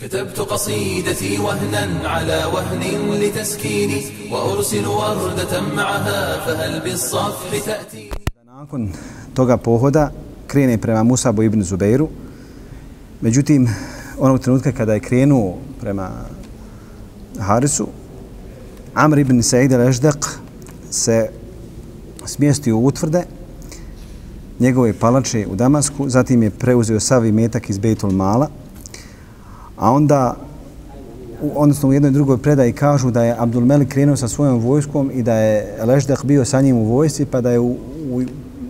كتبت قصيدتي وهنا على وهن لتسكيني وأرسل وردة معها فهل بالصفح تأتي Nakon toga pohoda krene prema Musabu ibn Zubeiru. Međutim, onog trenutka kada je krenuo prema Harisu, Amr ibn Sa'id al-Eždeq se smjestio u utvrde njegove palače u Damasku, zatim je preuzeo sav metak iz Bejtul Mala, a onda odnosno u jednoj drugoj predaji kažu da je Abdul Melik krenuo sa svojom vojskom i da je Leždah bio sa njim u vojsci, pa da je u, u,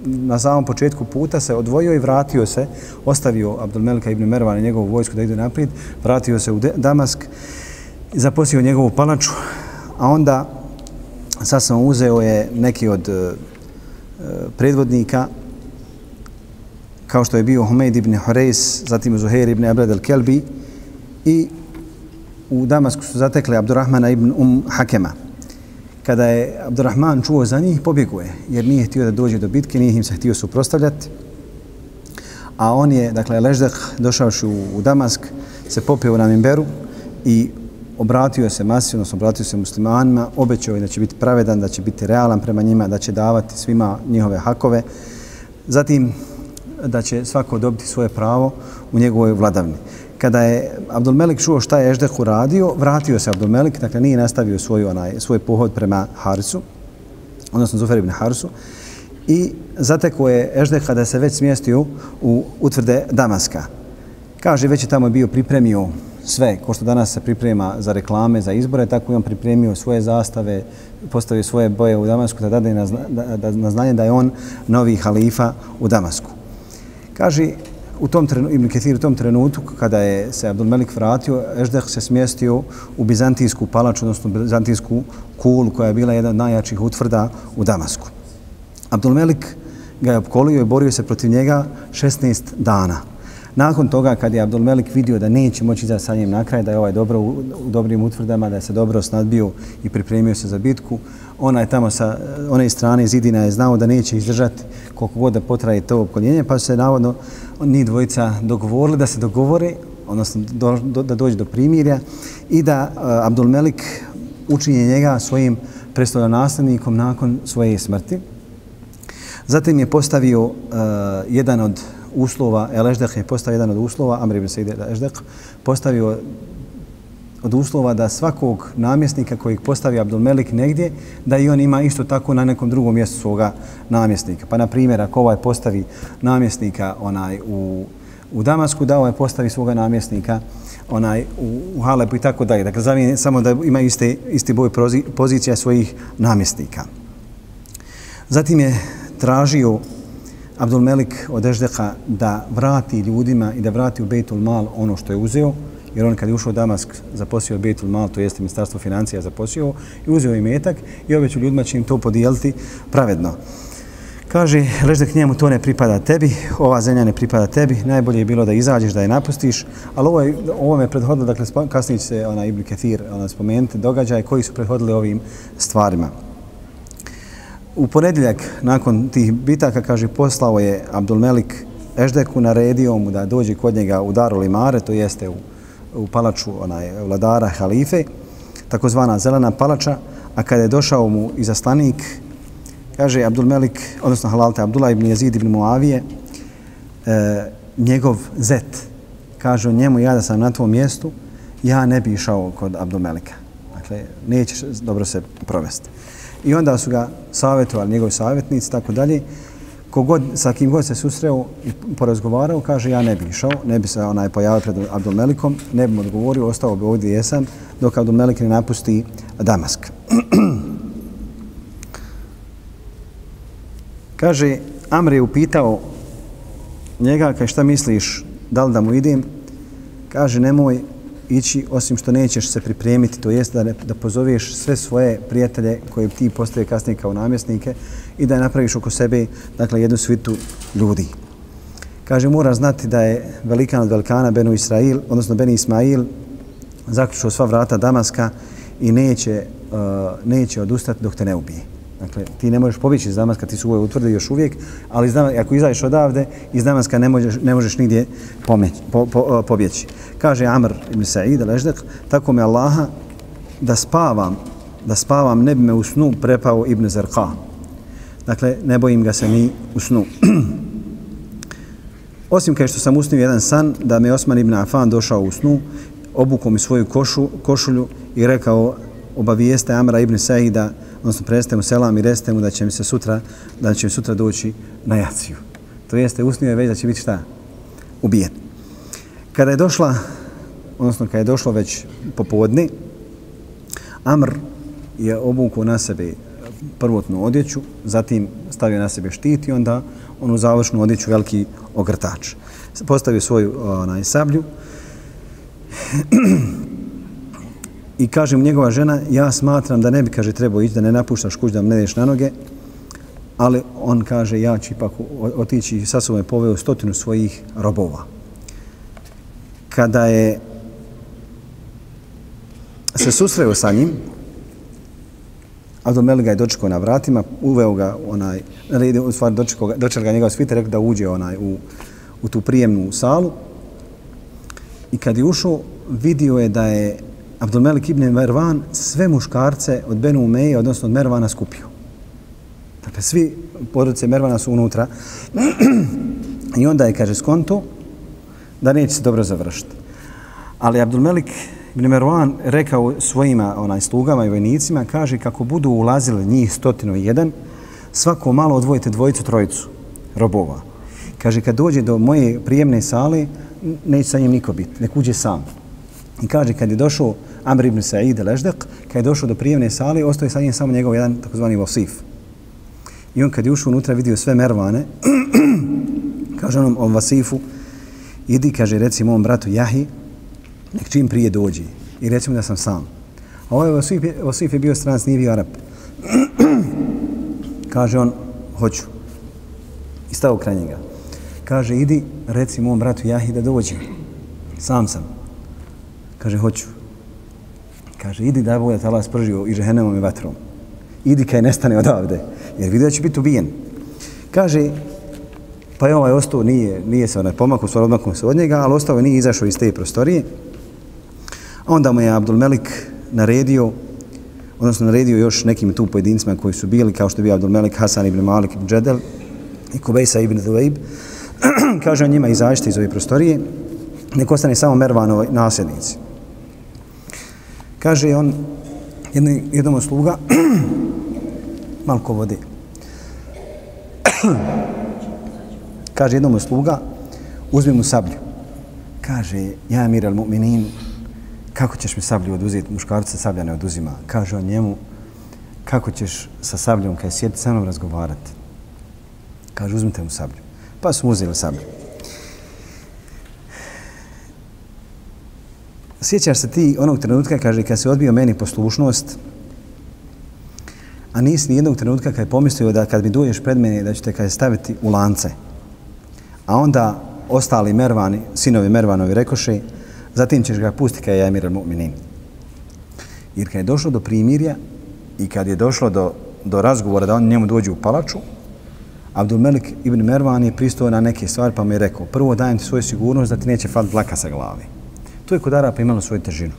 na samom početku puta se odvojio i vratio se, ostavio Abdul Melika ibn Mervan i njegovu vojsku da ide naprijed, vratio se u Damask, zaposio njegovu palaču, a onda sasvim uzeo je neki od e, predvodnika kao što je bio Humeid ibn Horeis, zatim Zuhair ibn Abred al-Kelbi i u Damasku su zatekli Abdurrahmana ibn Um Hakema. Kada je Abdurrahman čuo za njih, pobjeguje, jer nije htio da dođe do bitke, nije im se htio suprostavljati. A on je, dakle, Leždah, došavši u, u Damask, se popio na Mimberu i obratio se masi, odnosno obratio se muslimanima, obećao je da će biti pravedan, da će biti realan prema njima, da će davati svima njihove hakove. Zatim, da će svako dobiti svoje pravo u njegovoj vladavni. Kada je Abdul Melik čuo šta je Eždeh uradio, vratio se Abdul Melik, dakle nije nastavio svoj, onaj, svoj pohod prema Harisu, odnosno Zufer ibn Harisu, i zateko je Eždeh kada se već smjestio u utvrde Damaska. Kaže, već je tamo bio pripremio sve, ko što danas se priprema za reklame, za izbore, tako i on pripremio svoje zastave, postavio svoje boje u Damasku, da dade na, da, na znanje da je on novi halifa u Damasku. Kaže, u tom trenutku, Ibn Kathir u tom trenutku, kada je se Abdul Malik vratio, Eždeh se smjestio u Bizantijsku palaču, odnosno Bizantijsku kulu, koja je bila jedna od najjačih utvrda u Damasku. Abdul Malik ga je opkolio i borio se protiv njega 16 dana. Nakon toga, kad je Abdul Melik vidio da neće moći izaći sa njim na kraj, da je ovaj dobro u, u dobrim utvrdama, da je se dobro snadbio i pripremio se za bitku, ona je tamo sa one strane zidina je znao da neće izdržati koliko god da potraje to opkoljenje, pa su se navodno ni dvojica dogovorili da se dogovore, odnosno do, do, da dođe do primirja i da uh, Abdul Melik učinje njega svojim prestolonaslednikom nakon svoje smrti. Zatim je postavio uh, jedan od uslova, El Eždeh je postavio jedan od uslova, Amr ibn Sejde El Eždeh, postavio od uslova da svakog namjesnika kojeg postavi Abdulmelik negdje, da i on ima isto tako na nekom drugom mjestu svoga namjesnika. Pa, na primjer, ako ovaj postavi namjesnika onaj u, u Damasku, da ovaj postavi svoga namjesnika onaj u, u Halepu i tako dalje. Dakle, zavije samo da ima iste, isti boj pozicija svojih namjesnika. Zatim je tražio Abdulmelik od Eždeha da vrati ljudima i da vrati u Bejtul Mal ono što je uzeo, jer on kad je ušao u Damask zaposio Betul Mal, to jeste ministarstvo financija zaposio i uzeo i metak i obeću ljudima će im to podijeliti pravedno. Kaže, Leždek njemu to ne pripada tebi, ova zemlja ne pripada tebi, najbolje je bilo da izađeš, da je napustiš, ali ovo, je, ovo me prethodilo, dakle kasnije će se ona Ibn Ketir ona, spomenuti događaje koji su prethodili ovim stvarima. U ponedjeljak, nakon tih bitaka, kaže, poslao je Abdulmelik Ešdeku, Eždeku, naredio mu da dođe kod njega u Darul Imare, to jeste u, u palaču onaj, vladara halife, takozvana zelena palača, a kada je došao mu izaslanik, kaže Abdul Melik, odnosno Halalte Abdullah ibn Jezid ibn Muavije, e, njegov zet, kaže njemu, ja da sam na tvom mjestu, ja ne bi išao kod Abdul Melika. Dakle, nećeš dobro se provesti. I onda su ga savjetovali njegovi savjetnici, tako dalje. Kogod, sa kim god se susreo i porazgovarao, kaže ja ne bi išao, ne bi se onaj pojavio pred Abdul Melikom, ne bi mu odgovorio, ostao bi ovdje jesam, dok Abdulmelik ne napusti Damask. kaže, Amr je upitao njega, kaj šta misliš, da li da mu idem? Kaže, nemoj, ići osim što nećeš se pripremiti, to jest da, ne, da pozoveš sve svoje prijatelje koje ti postoje kasnije kao namjesnike i da napraviš oko sebe dakle, jednu svitu ljudi. Kaže, mora znati da je velikan od velikana Benu Israil, odnosno Beni Ismail, zaključio sva vrata Damaska i neće, uh, neće odustati dok te ne ubije. Dakle, ti ne možeš pobjeći iz Damaska, ti su uvijek utvrde još uvijek, ali iz Damaska, ako izađeš odavde, iz Damaska ne možeš, ne možeš nigdje pomeć, po, po, e, pobjeći. Kaže Amr ibn Sa'id al-Eždek, tako me Allaha da spavam, da spavam, ne bi me u snu prepao ibn Zarqa. Dakle, ne bojim ga se ni u snu. Osim kao što sam usnio jedan san, da me Osman ibn Afan došao u snu, obukao mi svoju košu, košulju i rekao, obavijeste Amra ibn Sa'ida, odnosno preste mu selam i reste mu da će mi se sutra, da će mi sutra doći na jaciju. To jeste, usnio je već da će biti šta? Ubijen. Kada je došla, odnosno kada je došlo već popodne, Amr je obukao na sebe prvotnu odjeću, zatim stavio na sebe štit i onda onu završnu odjeću veliki ogrtač. Postavio svoju onaj, sablju i kaže mu njegova žena, ja smatram da ne bi, kaže, trebao ići, da ne napuštaš kuć, da ne ideš na noge, ali on kaže, ja ću ipak otići sa sobom poveo stotinu svojih robova. Kada je se susreo sa njim, Abdul Melik ga je dočekao na vratima, uveo ga onaj, u stvari dočekao ga, dočekao ga njegov svite, rekao da uđe onaj u, u tu prijemnu salu. I kad je ušao, vidio je da je Abdulmelik ibn Mervan sve muškarce od Benu Umeje, odnosno od Mervana, skupio. Dakle, svi porodice Mervana su unutra. I onda je, kaže, skonto da neće se dobro završiti. Ali Abdulmelik ibn Mervan rekao svojima onaj slugama i vojnicima, kaže, kako budu ulazili njih stotino jedan, svako malo odvojite dvojicu, trojicu robova. Kaže, kad dođe do moje prijemne sale, neće sa njim niko biti, nek uđe sam. I kaže, kad je došao Amr ibn Sa'id al-Ajdaq, kad je došao do prijemne sale, ostao je sa njim samo njegov jedan takozvani Vasif. I on kad je ušao unutra, vidio sve mervane, kaže onom on Vasifu, idi, kaže, reci mom bratu Jahi, nek čim prije dođi. I reci mu da sam sam. A ovaj Vasif, Vasif je bio stranac, nije bio Arab. kaže on, hoću. I stao kraj njega. Kaže, idi, reci mom bratu Jahi da dođe. Sam sam. Kaže, hoću. Kaže, idi da bude tala spržio i žehenemom i vatrom. Idi kaj nestane odavde, jer vidio da će biti ubijen. Kaže, pa je ovaj ostao, nije, nije se onaj pomakao, stvar odmakao se od njega, ali ostao je nije izašao iz te prostorije. A onda mu je Abdul Melik naredio, odnosno naredio još nekim tu pojedincima koji su bili, kao što je bio Abdul Melik, Hasan ibn Malik ibn Džedel i Kubejsa ibn Dhuwaib, kaže on njima izađite iz ove prostorije, neko ostane samo Mervanovi nasljednici. Kaže on jedni, jednom sluga, malko vode. Kaže jednom sluga, uzmi mu sablju. Kaže, ja mir al mu'minin, kako ćeš mi sablju oduzeti? Muškarca sablja ne oduzima. Kaže on njemu, kako ćeš sa sabljom, kad sjeti sa mnom razgovarati? Kaže, uzmite mu sablju. Pa su mu uzeli sablju. Sjećaš se ti onog trenutka, kaže, kad se odbio meni poslušnost, a nisi ni jednog trenutka kad je pomislio da kad mi duješ pred mene da ću te kad staviti u lance. A onda ostali Mervani, sinovi Mervanovi rekoše, zatim ćeš ga pustiti kad je Emir al-Mu'minin. Jer kad je došlo do primirja i kad je došlo do, do razgovora da on njemu dođe u palaču, Abdul Melik ibn Mervan je pristao na neke stvari pa mi je rekao, prvo dajem ti svoju sigurnost da ti neće fat dlaka sa glavi. To je kod Arapa imalo svoju težinu.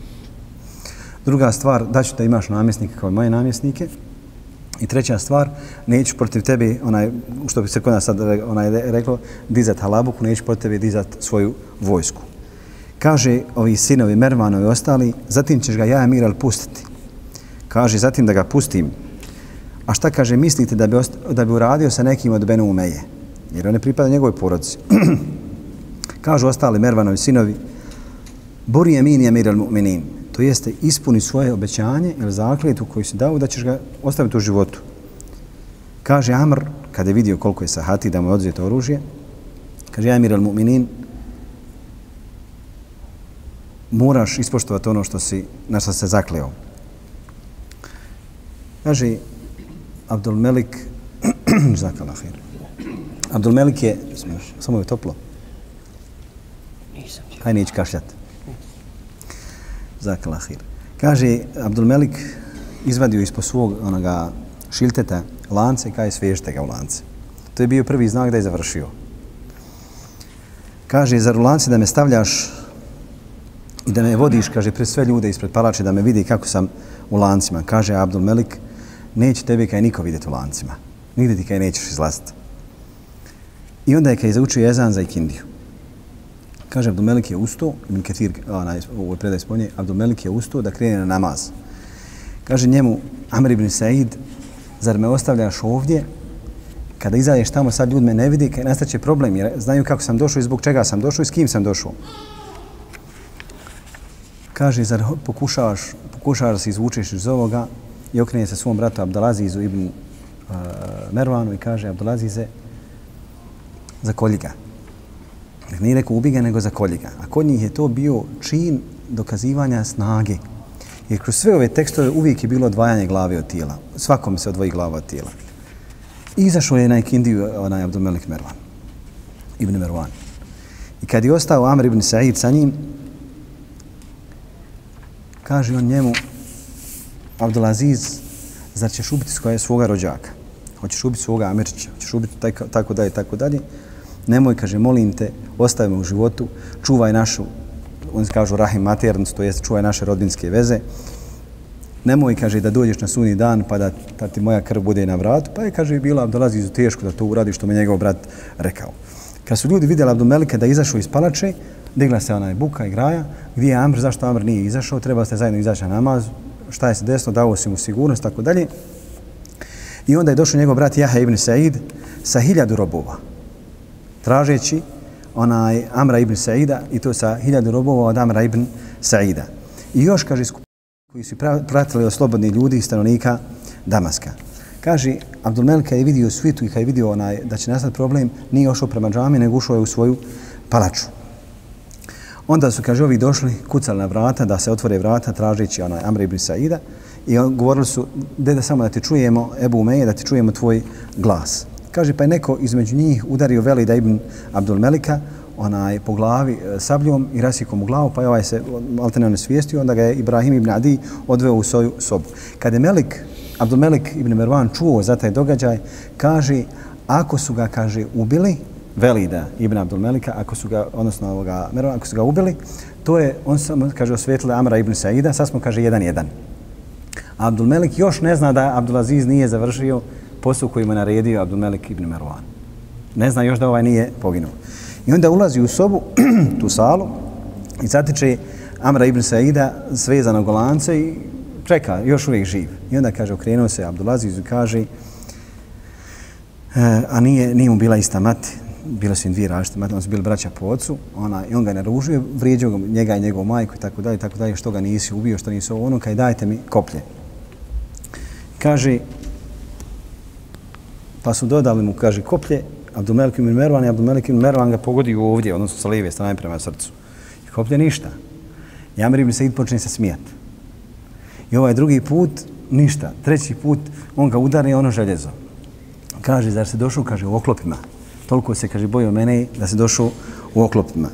Druga stvar, da ću da imaš namjesnike kao i moje namjesnike. I treća stvar, neću protiv tebe, onaj, što bi se kod nas sad onaj, reklo, dizat halabuku, neću protiv tebe dizat svoju vojsku. Kaže ovi sinovi Mervanovi ostali, zatim ćeš ga ja Emiral pustiti. Kaže, zatim da ga pustim. A šta kaže, mislite da bi, da bi uradio sa nekim od Benu Umeje? Jer on ne pripada njegovoj porodci. Kažu ostali Mervanovi sinovi, Buri Amin Amir al-Mu'minin. To jeste ispuni svoje obećanje ili zakljetu koju si dao da ćeš ga ostaviti u životu. Kaže Amr, kada je vidio koliko je sahati da mu je odzeto oružje, kaže Amir al-Mu'minin, moraš ispoštovati ono što si, na što se zakleo. Kaže Abdul Melik, zakalahir. Abdul Melik je, samo je toplo. Nisam. Hajde neći kašljati. Zakalahir. Kaže, Abdul Melik izvadio ispod svog onoga šilteta lance i kaže svežite ga u lance. To je bio prvi znak da je završio. Kaže, zar u lance da me stavljaš i da me vodiš, kaže, pred sve ljude ispred palače da me vidi kako sam u lancima. Kaže Abdul Melik, neće tebi kaj niko vidjeti u lancima. Nigde ti kaj nećeš izlaziti. I onda je kaj zaučio jezan za ikindiju. Kaže, Abdomelik je ustao, Ibn Ketir, onaj, u ovoj predaj spomnje, Abdomelik je ustao da krene na namaz. Kaže njemu, Amr ibn Said, zar me ostavljaš ovdje? Kada izađeš tamo, sad ljud me ne vidi, kaj nastaće problem, jer znaju kako sam došao i zbog čega sam došao i s kim sam došao. Kaže, zar pokušavaš, pokušavaš da se izvučeš iz ovoga i okrenje se svom bratu Abdelazizu ibn uh, Mervanu i kaže, Abdelazize, zakolji ga. Dakle, nije rekao ubi nego zakolji ga. A kod njih je to bio čin dokazivanja snage. Jer kroz sve ove tekstove uvijek je bilo odvajanje glave od tijela. Svakom se odvoji glava od tijela. I izašao je na ikindiju onaj Abdumelik Mervan. Ibn Mervan. I kad je ostao Amr ibn Sa'id sa njim, kaže on njemu, Abdulaziz, zar ćeš ubiti svoga rođaka? Hoćeš ubiti svoga Amirčića? Hoćeš ubiti tako, tako dalje, tako dalje? Nemoj, kaže, molim te, ostavi me u životu, čuvaj našu, oni kažu rahim maternicu, to jest čuvaj naše rodbinske veze. Nemoj, kaže, da dođeš na sunni dan pa da, da ti moja krv bude na vratu. Pa je, kaže, bila dolazi izu teško da to uradi što mi njegov brat rekao. Kad su ljudi vidjeli Abdumelike da izašao iz palače, digla se onaj buka i graja. Gdje je Amr, zašto Amr nije izašao? Treba ste zajedno izaći na namaz. Šta je se desno? Dao si mu sigurnost, tako dalje. I onda je došao njegov brat Jaha ibn Said sa hiljadu robova. Tražeći onaj Amra ibn Saida i to sa hiljadu robova od Amra ibn Saida. I još, kaže, koji su pratili oslobodni slobodni ljudi i stanovnika Damaska. Kaže, Abdul Melka je vidio svitu i kad je vidio onaj, da će nastati problem, nije ošao prema džami, nego ušao je u svoju palaču. Onda su, kaže, ovi došli, kucali na vrata, da se otvore vrata, tražeći onaj Amr ibn Saida i govorili su, da samo da ti čujemo, Ebu Umeje, da ti čujemo tvoj glas. Kaže, pa je neko između njih udario Velida ibn Abdul Melika onaj, po glavi e, sabljom i rasikom u glavu, pa je ovaj se alternativno svijestio, onda ga je Ibrahim ibn Adi odveo u svoju sobu. Kad je Melik, Abdul Melik ibn Mervan čuo za taj događaj, kaže, ako su ga, kaže, ubili, Velida ibn Abdul Melika, ako su ga, odnosno ovoga Mervan, ako su ga ubili, to je, on samo, kaže, osvijetlili Amra ibn Saida, sad smo, kaže, jedan jedan. Abdul Melik još ne zna da Abdul Aziz nije završio posao koji mu naredio Abdulmelik ibn Marwan. Ne zna još da ovaj nije poginuo. I onda ulazi u sobu, tu salu, i zatiče Amra ibn Saida svezano golance i čeka, još uvijek živ. I onda kaže, okrenuo se Abdulaziz i kaže, e, a nije, nije mu bila ista mati, bila su im dvije različite mati, oni su bili braća po ocu, ona, i on ga naružuje, vrijeđao njega i njegovu majku i tako dalje, tako dalje, što ga nisi ubio, što nisi ovo, ono, kaj dajte mi koplje. Kaže, Pa su dodali mu, kaže, koplje, Abdumelik ibn Mervan i Abdumelik ibn Mervan ga pogodi ovdje, odnosno sa lijeve strane prema srcu. I koplje ništa. I Amir ibn Said počne se smijati. I ovaj drugi put, ništa. Treći put, on ga udari ono željezo. Kaže, zar se došao, kaže, u oklopima. Toliko se, kaže, bojio mene da se došao u oklopima.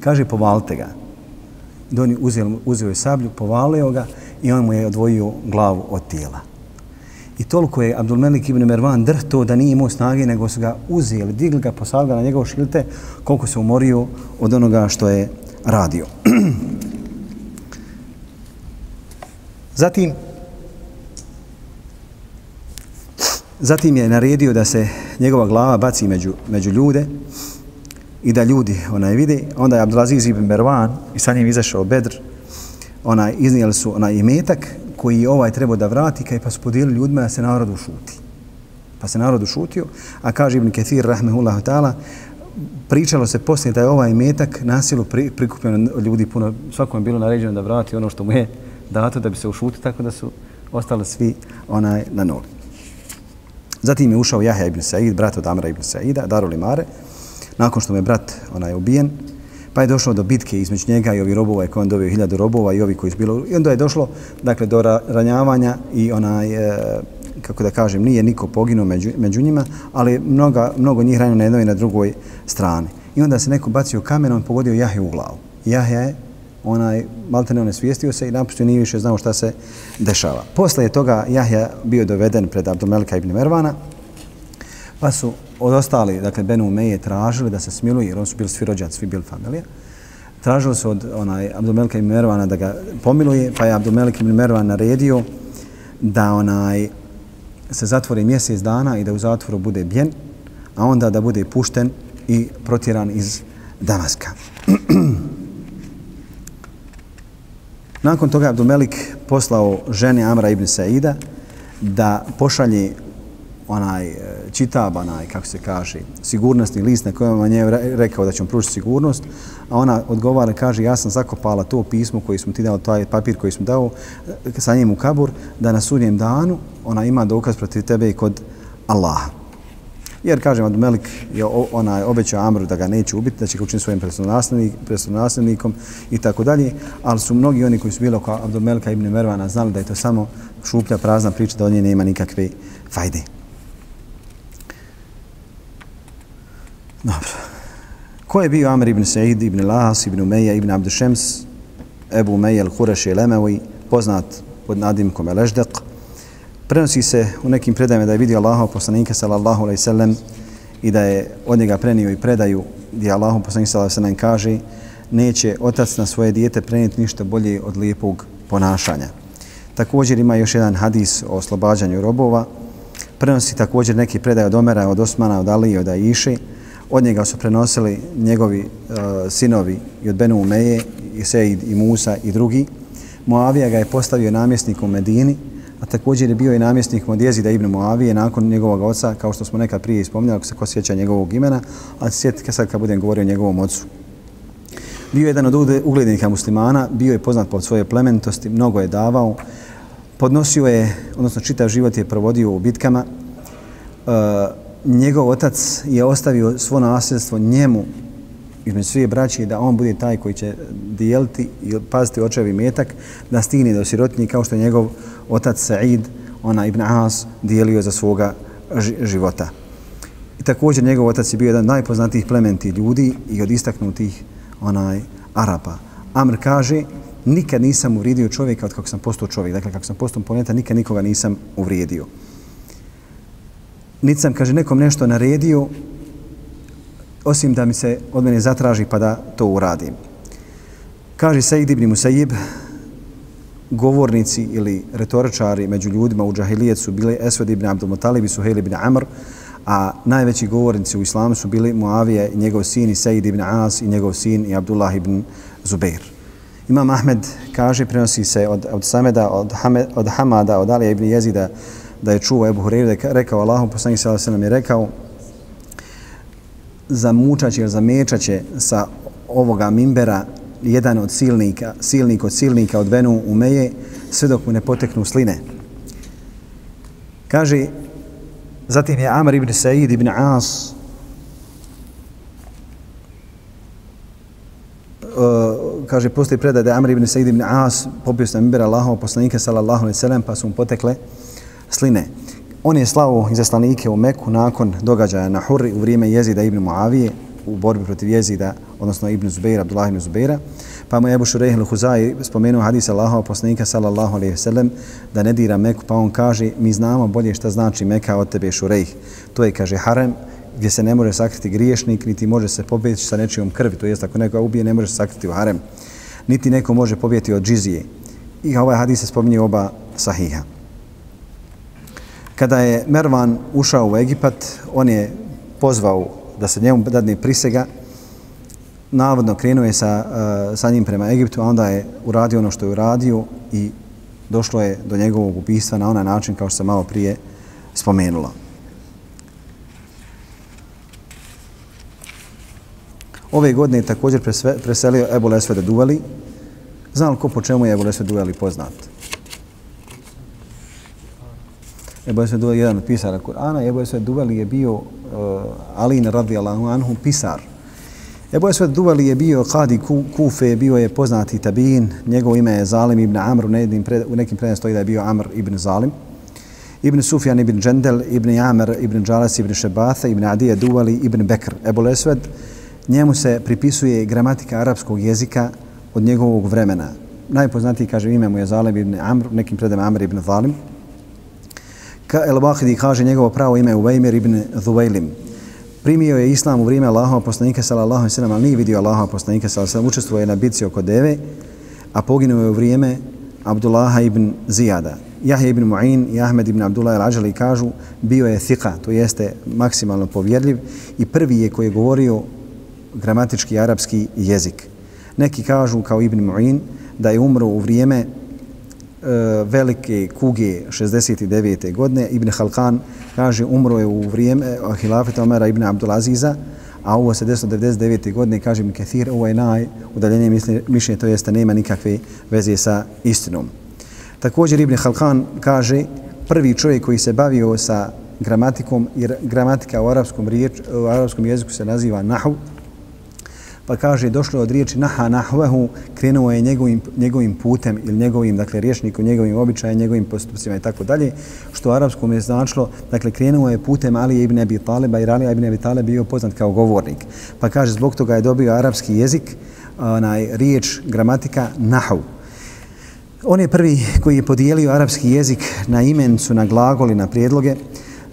Kaže, povalite ga. Doni uzeo, uzeo je sablju, povalio ga i on mu je odvojio glavu od tijela. I toliko je Abdulmelik ibn Mervan drhto da nije imao snage, nego su ga uzeli, digli ga, poslali ga na njegov šilte, koliko se umorio od onoga što je radio. Zatim, zatim je naredio da se njegova glava baci među, među ljude i da ljudi onaj vide. Onda je Abdulaziz ibn Mervan i sa njim izašao Bedr, onaj, iznijeli su onaj imetak koji je ovaj trebao da vrati, kaj pa su podijelili ljudima da se narod šuti. Pa se narod šutio, a kaže Ibn Ketir, rahmehullahu ta'ala, pričalo se poslije da je ovaj metak nasilu pri, prikupljeno ljudi puno, svakom je bilo naređeno da vrati ono što mu je dato da bi se ušuti, tako da su ostali svi onaj na nuli. Zatim je ušao Jahja ibn Sa'id, brat od Amra ibn Sa'ida, Darul Imare, nakon što mu je brat onaj ubijen, Pa je došlo do bitke između njega i ovi robova, koji on hiljadu robova i ovi koji su bilo. I onda je došlo dakle, do ranjavanja i onaj, e, kako da kažem, nije niko poginuo među, među njima, ali mnoga, mnogo njih ranjeno na jednoj i na drugoj strani. I onda se neko bacio kamenom i pogodio Jahe u glavu. Jahja je onaj maltene on svijestio se i napustio nije više znao šta se dešava. Posle je toga Jahja bio doveden pred Abdomelka ibn Mervana, pa su od ostali, dakle Benu Meje, tražili da se smiluje, jer on su bili svi rođaci, svi bili familija. Tražili su od onaj Abdumelika ibn Mervana da ga pomiluje, pa je Abdumelik ibn Mervan naredio da onaj se zatvori mjesec dana i da u zatvoru bude bjen, a onda da bude pušten i protjeran iz Damaska. Nakon toga Abdumelik poslao ženi Amra ibn Saida da pošalje onaj e, čitab, onaj, kako se kaže, sigurnosni list na kojem je rekao da će mu pružiti sigurnost, a ona odgovara, kaže, ja sam zakopala to pismo koji smo ti dao, taj papir koji smo dao e, sa njim u kabur, da na sudnjem danu ona ima dokaz protiv tebe i kod Allaha. Jer, kažem, Abdumelik je onaj obećao Amru da ga neće ubiti, da će ga učiniti svojim predstavnasljednikom i tako dalje, ali su mnogi oni koji su bili oko Abdumelika ibn Mervana znali da je to samo šuplja, prazna priča, da od nje nema nikakve fajde. Dobro. Ko je bio Amr ibn Sa'id ibn Lahas ibn Umeja ibn Abdešems, Ebu Umeja al-Huraši il-Emevi, poznat pod nadimkom Eleždeq, prenosi se u nekim predajama da je vidio Allahov poslanika sallallahu alejhi ve sellem i da je od njega prenio i predaju gdje Allahov poslanik sallallahu alejhi ve sellem kaže neće otac na svoje dijete prenijeti ništa bolje od lijepog ponašanja. Također ima još jedan hadis o oslobađanju robova. Prenosi također neki predaj od Omera, od Osmana, od Alije, od Aiše. Od njega su prenosili njegovi uh, sinovi i od Benu Umeje, i Seid, i Musa i drugi. Moavija ga je postavio namjesnikom Medini, a također je bio i namjesnik od jezida Ibn Muavije nakon njegovog oca, kao što smo nekad prije ispominjali, ako se ko sjeća njegovog imena, a sjetite sad kad budem govorio o njegovom ocu. Bio je jedan od uglednika muslimana, bio je poznat po svoje plemenitosti, mnogo je davao, podnosio je, odnosno čitav život je provodio u bitkama. E, njegov otac je ostavio svo nasljedstvo njemu između svije braće da on bude taj koji će dijeliti i paziti očevi metak da stigne do sirotnji kao što je njegov otac Sa'id, ona Ibn As, dijelio za svoga života. I također njegov otac je bio jedan najpoznatijih plementi ljudi i od istaknutih onaj Arapa. Amr kaže, nikad nisam uvrijedio čovjeka od kako sam postao čovjek. Dakle, kako sam postao planeta, nikad nikoga nisam uvrijedio. Niti sam, kaže, nekom nešto naredio, osim da mi se od mene zatraži pa da to uradim. Kaže Sejid ibn Musajib, govornici ili retoričari među ljudima u džahilijet su bili Esved ibn Abdul Mutalib i Suhejl ibn Amr, a najveći govornici u islamu su bili Muavije, njegov sin i Sejid ibn As i njegov sin i Abdullah ibn Zubair. Imam Ahmed kaže, prenosi se od, od Sameda, od, Hamed, od Hamada, od Alija ibn Jezida, da je čuo Ebu Hureyre, da je rekao Allahu, poslanik se nam je rekao, zamučaće ili zamečaće sa ovoga mimbera jedan od silnika, silnik od silnika od Benu Umeje, sve dok mu ne poteknu sline. Kaže, zatim je Amr ibn Sa'id ibn As Uh, kaže, postoji predaj da je Amr ibn Sa'id ibn As popio se na mimbera Allahov poslanika sallallahu alaihi sallam pa su mu potekle sline. On je slao izaslanike u Meku nakon događaja na Hurri u vrijeme jezida Ibn Muavije u borbi protiv jezida, odnosno Ibn Zubeira, Abdullah ibn Zubeira. Pa mu je Ebu Šurejh al-Huzai spomenuo hadis Allahova poslanika sallallahu alaihi sallam da ne dira Meku, pa on kaže mi znamo bolje šta znači Meka od tebe Šurejh. To je, kaže, harem gdje se ne može sakriti griješnik, niti može se pobjeći sa nečijom krvi. To jest, ako nekoga ubije, ne može se sakriti u harem. Niti neko može pobjeti od džizije. I ovaj hadis se spominje oba sahiha. Kada je Mervan ušao u Egipat, on je pozvao da se njemu dadne prisega, navodno krenuo je sa, eh, sa njim prema Egiptu, a onda je uradio ono što je uradio i došlo je do njegovog ubistva na onaj način kao što se malo prije spomenulo. Ove godine je također preselio Ebu Lesveda Duvali. Znam li ko po čemu je Ebu Lesveda Duvali poznat? Ebu Esved Duvali je jedan od pisara Kur'ana. Ebu Esved Duvali je bio eh, uh, Alin radijallahu anhu pisar. Ebu Esved Duvali je bio kadi Kufe, bio je poznati tabin. Njegovo ime je Zalim ibn Amr. U, pred, u nekim predem stoji da je bio Amr ibn Zalim. Ibn Sufjan ibn Džendel, ibn Jamer, ibn Džalas, ibn Šebatha, ibn Adije Duvali, ibn Bekr. Ebu Esved, njemu se pripisuje gramatika arapskog jezika od njegovog vremena. Najpoznatiji, kaže, ime mu je Zalim ibn Amr, nekim predama Amr ibn Zalim. El Bahidi kaže njegovo pravo ime Uvejmir ibn Dhuvejlim. Primio je islam u vrijeme Allahova poslanika sallallahu alejhi ve sellem, ali nije vidio Allahova poslanika sallallahu alejhi ve sellem, učestvovao je na bitci oko Deve, a poginuo je u vrijeme Abdullaha ibn Zijada. Jahje ibn Mu'in i Ahmed ibn Abdullah al-Ađali kažu bio je thika, to jeste maksimalno povjerljiv i prvi je koji je govorio gramatički arapski jezik. Neki kažu kao Ibn Mu'in da je umro u vrijeme E, velike kuge 69. godine. Ibn Halkan kaže umro je u vrijeme e, hilafeta Omera ibn Abdulaziza, a ovo se desilo 99. godine, kaže mi Kathir, ovo je najudaljenije mišljenje, to jeste nema nikakve veze sa istinom. Također Ibn Halkan kaže prvi čovjek koji se bavio sa gramatikom, jer gramatika u arapskom, riječ, u arapskom jeziku se naziva nahu, pa kaže došlo od riječi naha nahvehu, krenuo je njegovim, njegovim putem ili njegovim, dakle, rječnikom, njegovim običajem, njegovim postupcima i tako dalje, što u arapskom je značilo, dakle, krenuo je putem Ali ibn Abi Taleba i Ali ibn Abi Taleb bio poznat kao govornik. Pa kaže, zbog toga je dobio arapski jezik, onaj, riječ, gramatika, nahu. On je prvi koji je podijelio arapski jezik na imencu, na glagoli, na prijedloge,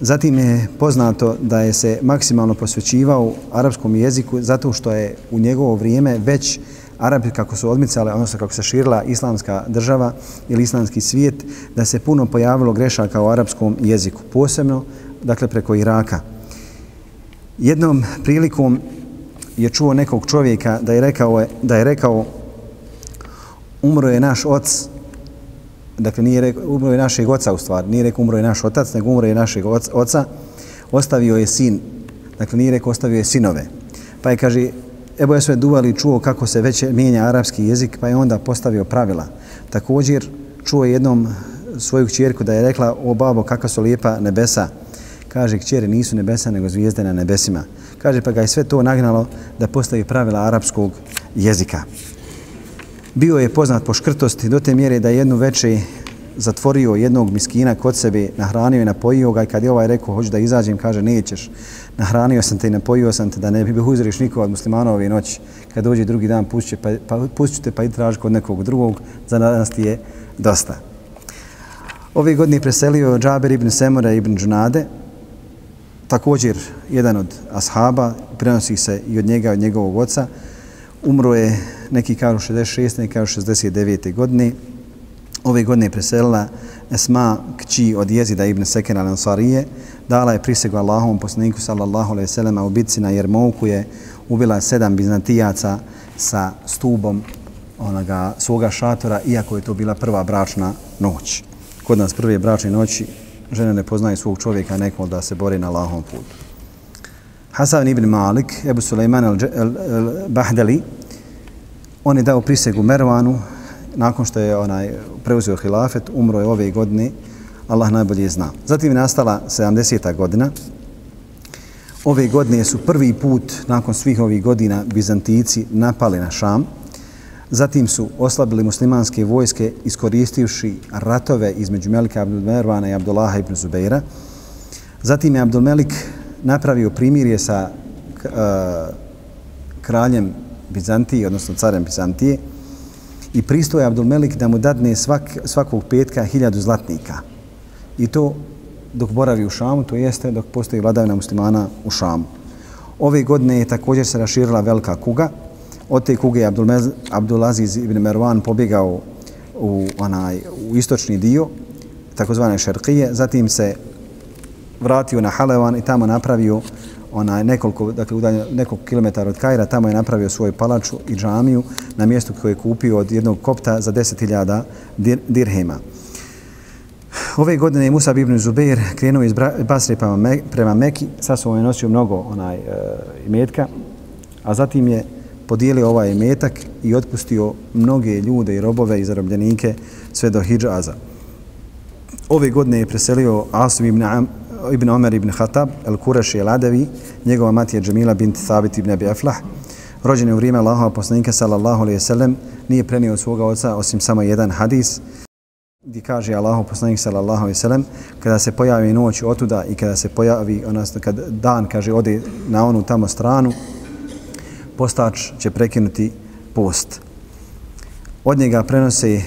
Zatim je poznato da je se maksimalno posvećivao arapskom jeziku zato što je u njegovo vrijeme već Arabi kako su odmicale, odnosno kako se širila islamska država ili islamski svijet, da se puno pojavilo grešaka u arapskom jeziku, posebno dakle preko Iraka. Jednom prilikom je čuo nekog čovjeka da je rekao, da je rekao umro je naš oc dakle nije rekao, umro je našeg oca u stvari, nije rekao umro je naš otac, nego umro je našeg oca, ostavio je sin, dakle nije rekao ostavio je sinove. Pa je, kaže, Ebu Esve Duvali čuo kako se već mijenja arapski jezik, pa je onda postavio pravila. Također čuo jednom svoju kćerku da je rekla, o babo, kakva su lijepa nebesa. Kaže, kćeri nisu nebesa, nego zvijezde na nebesima. Kaže, pa ga je sve to nagnalo da postavi pravila arapskog jezika bio je poznat po škrtosti do te mjere da je jednu veče zatvorio jednog miskina kod sebe, nahranio i napojio ga i kad je ovaj rekao hoću da izađem, kaže nećeš, nahranio sam te i napojio sam te da ne bi uzriš nikoga od muslimana ove noći. Kad dođe drugi dan pustit pa, pa, pustit te pa i traži kod nekog drugog, za nas ti je dosta. Ove godine preselio Džaber ibn Semura ibn Džunade, također jedan od ashaba, prenosi se i od njega i od njegovog oca, umro je neki kažu 66, neki kažu 69. godine. Ove godine je preselila Esma kći od jezida Ibn Seken al-Ansarije. Dala je prisegu Allahom poslaniku sallallahu alaihi sallam u bitci na Jermovku je ubila sedam bizantijaca sa stubom onoga svoga šatora, iako je to bila prva bračna noć. Kod nas prve bračne noći žene ne poznaju svog čovjeka nekom da se bori na Allahovom putu. Hasan ibn Malik, Ebu Suleiman al-Bahdali, on je dao prisegu Mervanu nakon što je onaj preuzeo hilafet, umro je ove godine, Allah najbolje zna. Zatim je nastala 70. godina. Ove godine su prvi put nakon svih ovih godina Bizantijici napali na Šam. Zatim su oslabili muslimanske vojske iskoristivši ratove između Melika Abdul Mervana i Abdullaha ibn Zubeira. Zatim je Abdul Melik napravio primirje sa e, kraljem Bizantije, odnosno carem Bizantije, i pristoje Abdulmelik da mu dadne svak, svakog petka hiljadu zlatnika. I to dok boravi u Šamu, to jeste dok postoji vladavina muslimana u Šamu. Ove godine je također se raširila velika kuga. Od te kuge je Abdul, Abdulaziz ibn Mervan pobjegao u, onaj, u istočni dio, takozvane Šerkije. zatim se vratio na Halevan i tamo napravio onaj nekoliko, dakle, udalje, nekoliko kilometara od Kaira, tamo je napravio svoju palaču i džamiju na mjestu koje je kupio od jednog kopta za 10.000 dir, dirhema. Ove godine je Musa ibn Zubair krenuo iz Basre prema, Me, prema Meki, sa sobom je nosio mnogo onaj e, imetka, a zatim je podijelio ovaj imetak i otpustio mnoge ljude i robove i zarobljenike sve do Hidžaza. Ove godine je preselio Asim ibn ibn Omer ibn Khattab, el Kuraši el Adevi, njegova mati je Džemila bint Thabit ibn Abi Aflah, rođen je u vrijeme Allahova poslanika sallallahu alaihi sallam, nije prenio od svoga oca osim samo jedan hadis, gdje kaže Allahov poslanik sallallahu alaihi sallam, kada se pojavi noć otuda i kada se pojavi, odnosno kad dan, kaže, ode na onu tamo stranu, postač će prekinuti post. Od njega prenose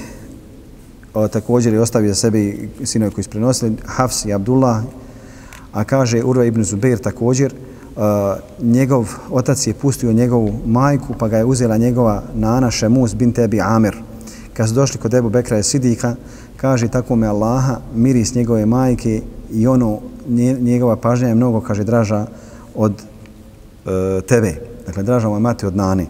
o, također je ostavio za sebe sinovi koji su prenosili Hafs i Abdullah, a kaže Urve ibn Zubair također, uh, njegov otac je pustio njegovu majku, pa ga je uzela njegova nana Šemus bin Tebi Amir. Kad su došli kod Ebu Bekra i Sidika, kaže tako me Allaha, miris njegove majke i ono, njegova pažnja je mnogo, kaže, draža od e, tebe. Dakle, draža mu je mati od nane.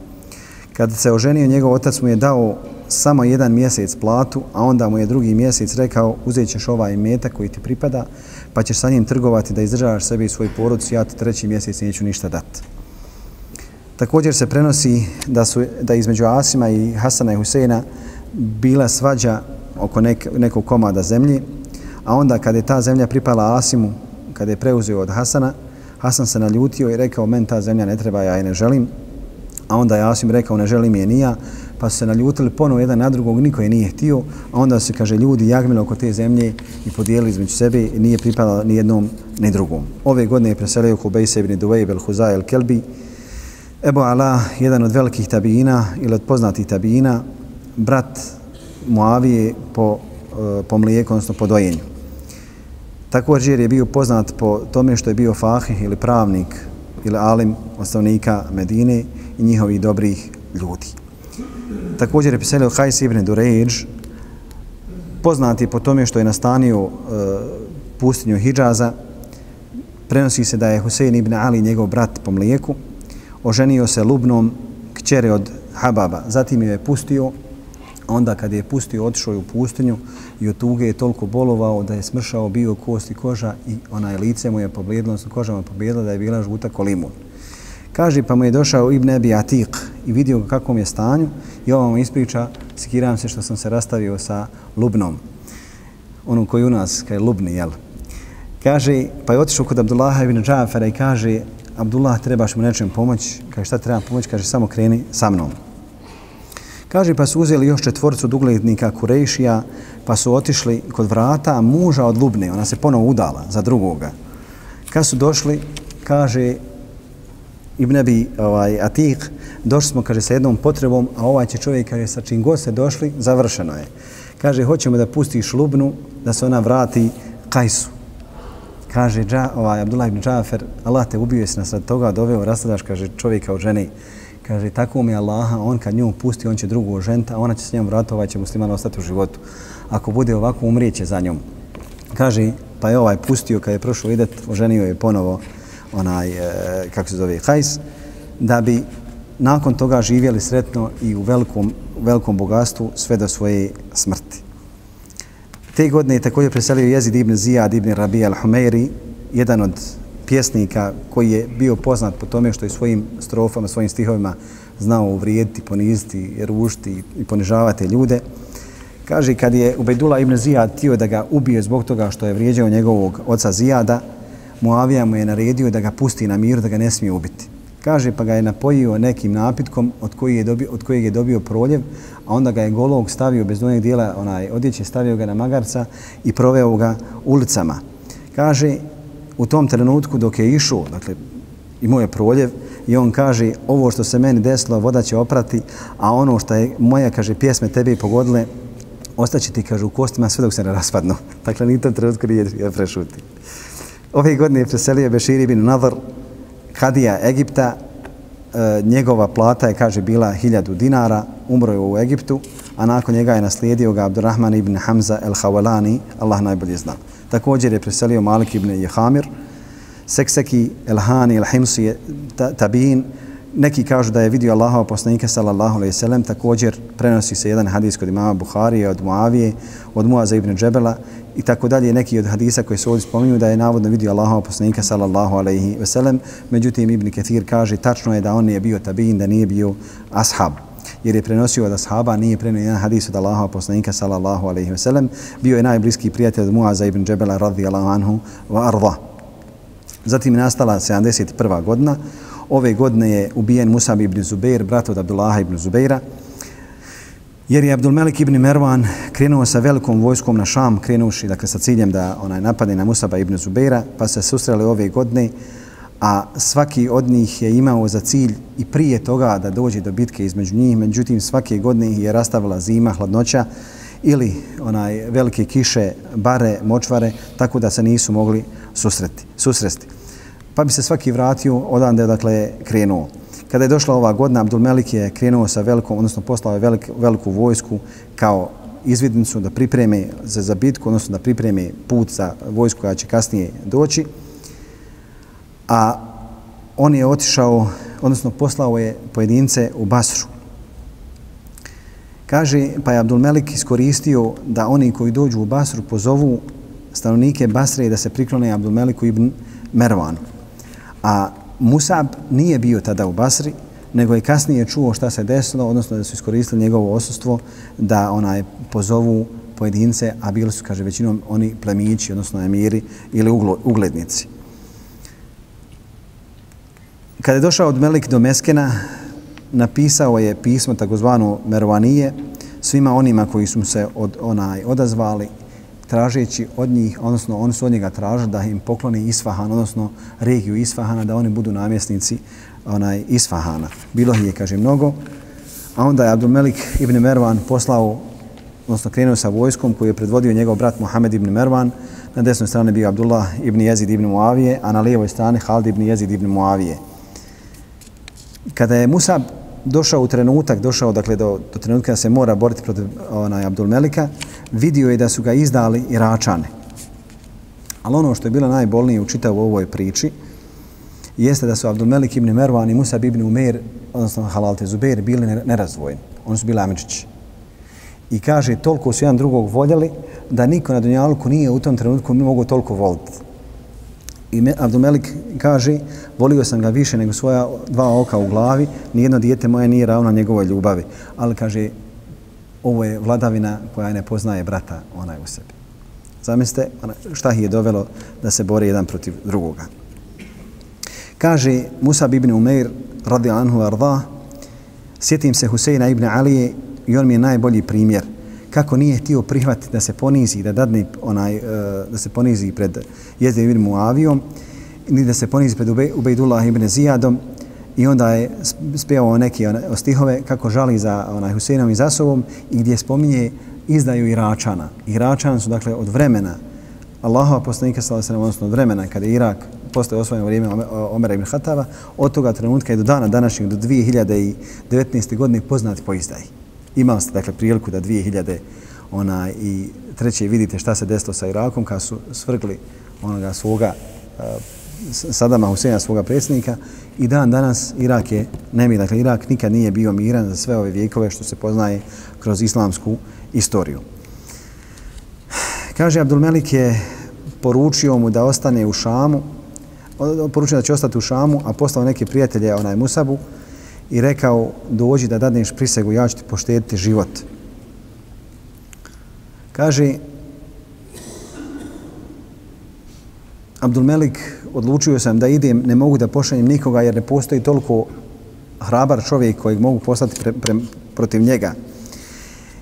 Kad se oženio, njegov otac mu je dao samo jedan mjesec platu, a onda mu je drugi mjesec rekao uzet ćeš ovaj metak koji ti pripada, pa ćeš sa njim trgovati da izdržavaš sebi i svoj porod, ja ti treći mjesec neću ništa dati. Također se prenosi da su da između Asima i Hasana i Huseina bila svađa oko nek, nekog komada zemlji, a onda kada je ta zemlja pripala Asimu, kada je preuzeo od Hasana, Hasan se naljutio i rekao, men ta zemlja ne treba, ja je ne želim. A onda je Asim rekao, ne želim je nija, pa su se naljutili ponovo jedan na drugog, niko je nije htio, a onda se, kaže, ljudi jagmili oko te zemlje i podijelili između sebe i nije pripala ni jednom ni drugom. Ove godine je preselio Hubejse ibn Duvejb el Huzaj el Kelbi, Ebu Ala, jedan od velikih tabijina ili od poznatih tabijina, brat Muavije po, e, po mlijeku, odnosno po dojenju. Također je bio poznat po tome što je bio fahih ili pravnik ili alim ostavnika Medine i njihovih dobrih ljudi. Također je preselio Hajs ibn Durejđ, poznati po tome što je nastanio e, pustinju Hidžaza. Prenosi se da je Husein ibn Ali, njegov brat po mlijeku, oženio se Lubnom kćere od Hababa. Zatim je pustio, onda kad je pustio, otišao je u pustinju i od tuge je toliko bolovao da je smršao bio kost i koža i onaj lice mu je pobjedilo, odnosno koža mu je pobjedila da je bila žuta kolimun. Kaže, pa mu je došao Ibn Abi Atiq, i vidio ga kakvom je stanju i ovo mu ispriča, sikiram se što sam se rastavio sa Lubnom, onom koji u nas, kaj je Lubni, jel? Kaže, pa je otišao kod Abdullaha ibn Džafera i kaže, Abdullah, trebaš mu nečem pomoć? Kaže, šta treba pomoći? Kaže, samo kreni sa mnom. Kaže, pa su uzeli još četvorcu duglednika Kurejšija, pa su otišli kod vrata muža od Lubne, ona se ponovo udala za drugoga. Kad su došli, kaže, Ibn Abi ovaj, Atik, došli smo, kaže, sa jednom potrebom, a ovaj će čovjek, kaže, sa čim god se došli, završeno je. Kaže, hoćemo da pustiš Lubnu, da se ona vrati Kajsu. Kaže, dža, ovaj, Abdullah ibn Džafer, Allah te ubio jesi nas toga, doveo, rastadaš, kaže, čovjeka u ženi. Kaže, tako mi je Allaha, on kad nju pusti, on će drugu oženta, a ona će s njom vratiti, ovaj će musliman ostati u životu. Ako bude ovako, umrijeće za njom. Kaže, pa je ovaj pustio, kad je prošao idet, oženio je ponovo onaj, e, kako se zove, hajs, da bi nakon toga živjeli sretno i u velikom, velikom bogatstvu sve do svoje smrti. Te godine je također preselio Jezid ibn Zijad ibn Rabi al-Humeiri, jedan od pjesnika koji je bio poznat po tome što je svojim strofama, svojim stihovima znao uvrijediti, poniziti, rušiti i ponižavati ljude. Kaže, kad je Ubejdula ibn Zijad tio da ga ubije zbog toga što je vrijeđao njegovog oca Zijada, Muavija mu je naredio da ga pusti na miru, da ga ne smije ubiti. Kaže, pa ga je napojio nekim napitkom od kojeg je dobio, od kojeg je dobio proljev, a onda ga je golog stavio bez donjeg dijela onaj odjeće, stavio ga na magarca i proveo ga ulicama. Kaže, u tom trenutku dok je išao, dakle, imao je proljev, i on kaže, ovo što se meni desilo, voda će oprati, a ono što je moja, kaže, pjesme tebi pogodile, ostaće ti, kaže, u kostima sve dok se ne raspadnu. Dakle, ni to trenutku nije prešuti. Ove godine je preselio Bešir ibn Nadr, Kadija Egipta, e, njegova plata je, kaže, bila hiljadu dinara, umro je u Egiptu, a nakon njega je naslijedio ga Abdurrahman ibn Hamza el-Hawalani, Allah najbolje zna. Također je preselio Malik ibn Jehamir, Sekseki el-Hani el-Himsi Tabin, neki kažu da je vidio Allahova poslanika sallallahu alejhi ve sellem također prenosi se jedan hadis kod imama Buharije od Muavije od Muaza ibn Džebela i tako dalje neki od hadisa koji se ovdje spominju da je navodno vidio Allahova poslanika sallallahu alejhi ve sellem međutim Ibn Ketir kaže tačno je da on nije bio tabin da nije bio ashab jer je prenosio od ashaba, nije prenio jedan hadis od Allahova poslanika sallallahu alejhi ve sellem bio je najbliski prijatelj od Muaza ibn Džebela radijallahu anhu wa arda. Zatim je nastala 71. godina. Ove godine je ubijen Musab ibn Zubeir, brat od Abdullaha ibn Zubeira jer je Abdulmelik ibn Mervan krenuo sa velikom vojskom na Šam, krenuši dakle, sa ciljem da onaj napade na Musaba ibn Zubaira, pa se susreli ove godine, a svaki od njih je imao za cilj i prije toga da dođe do bitke između njih, međutim svake godine je rastavila zima, hladnoća ili onaj velike kiše, bare, močvare, tako da se nisu mogli susreti, susresti. Pa bi se svaki vratio odande dakle krenuo. Kada je došla ova godina, Abdul Melik je krenuo sa velikom, odnosno poslao je velik, veliku vojsku kao izvidnicu da pripreme za zabitku, odnosno da pripreme put za vojsku koja će kasnije doći. A on je otišao, odnosno poslao je pojedince u Basru. Kaže, pa je Abdul Melik iskoristio da oni koji dođu u Basru pozovu stanovnike Basre da se priklone Abdul Meliku ibn Mervanu. A Musab nije bio tada u Basri, nego je kasnije čuo šta se desilo, odnosno da su iskoristili njegovo osustvo da onaj pozovu pojedince, a bili su, kaže, većinom oni plemići, odnosno emiri ili uglednici. Kada je došao od Melik do Meskena, napisao je pismo takozvano Mervanije svima onima koji su se od onaj odazvali tražeći od njih, odnosno oni su od njega tražili da im pokloni Isfahan, odnosno regiju Isfahana, da oni budu namjesnici onaj Isfahana. Bilo je, kaže, mnogo. A onda je Abdul Melik ibn Mervan poslao, odnosno krenuo sa vojskom koji je predvodio njegov brat Mohamed ibn Mervan. Na desnoj strani bio Abdullah ibn Jezid ibn Muavije, a na lijevoj strani Halid ibn Jezid ibn Muavije. Kada je Musa došao u trenutak, došao dakle do, do trenutka da se mora boriti protiv onaj Abdul Melika, vidio je da su ga izdali Iračane. Ali ono što je bilo najbolnije u čitavu ovoj priči, jeste da su Abdulmelik ibn Mervan i Musa ibn Umer, odnosno Halalte Zubair, bili nerazdvojeni. Oni su bili amičići. I kaže, toliko su jedan drugog voljeli, da niko na Dunjaluku nije u tom trenutku mogu toliko voliti. I Abdulmelik kaže, volio sam ga više nego svoja dva oka u glavi, nijedno dijete moje nije ravno njegovoj ljubavi. Ali kaže, ovo je vladavina koja ne poznaje brata onaj u sebi. Zamislite šta ih je dovelo da se bori jedan protiv drugoga. Kaže Musa ibn Umeir radi anhu arda, sjetim se Huseina ibn Alije i on mi je najbolji primjer kako nije htio prihvatiti da se ponizi da dadne onaj, e, da se ponizi pred Jezde ibn Muavijom ni da se ponizi pred Ubejdullah ibn Zijadom i onda je spjevao neke stihove kako žali za onaj Huseinom i za sobom i gdje spominje izdaju Iračana. Iračan su dakle od vremena Allahova poslanika sallallahu alejhi odnosno od vremena kada je Irak postao osvojeno vrijeme Omera ibn Hatava, od toga trenutka i do dana današnjeg, do 2019. godine poznati po izdaji. Imali ste dakle priliku da 2000 ona i treće vidite šta se desilo sa Irakom kad su svrgli onoga svoga eh, Sadama Huseina svoga predsjednika i dan danas Irak je nemir. Dakle, Irak nikad nije bio miran za sve ove vijekove što se poznaje kroz islamsku istoriju. Kaže, Abdulmelik je poručio mu da ostane u Šamu, poručio da će ostati u Šamu, a poslao neke prijatelje onaj Musabu i rekao dođi da dadneš prisegu, ja ću ti poštediti život. Kaže, Abdul Melik, odlučio sam da idem, ne mogu da pošaljem nikoga jer ne postoji toliko hrabar čovjek kojeg mogu poslati pre, pre, protiv njega.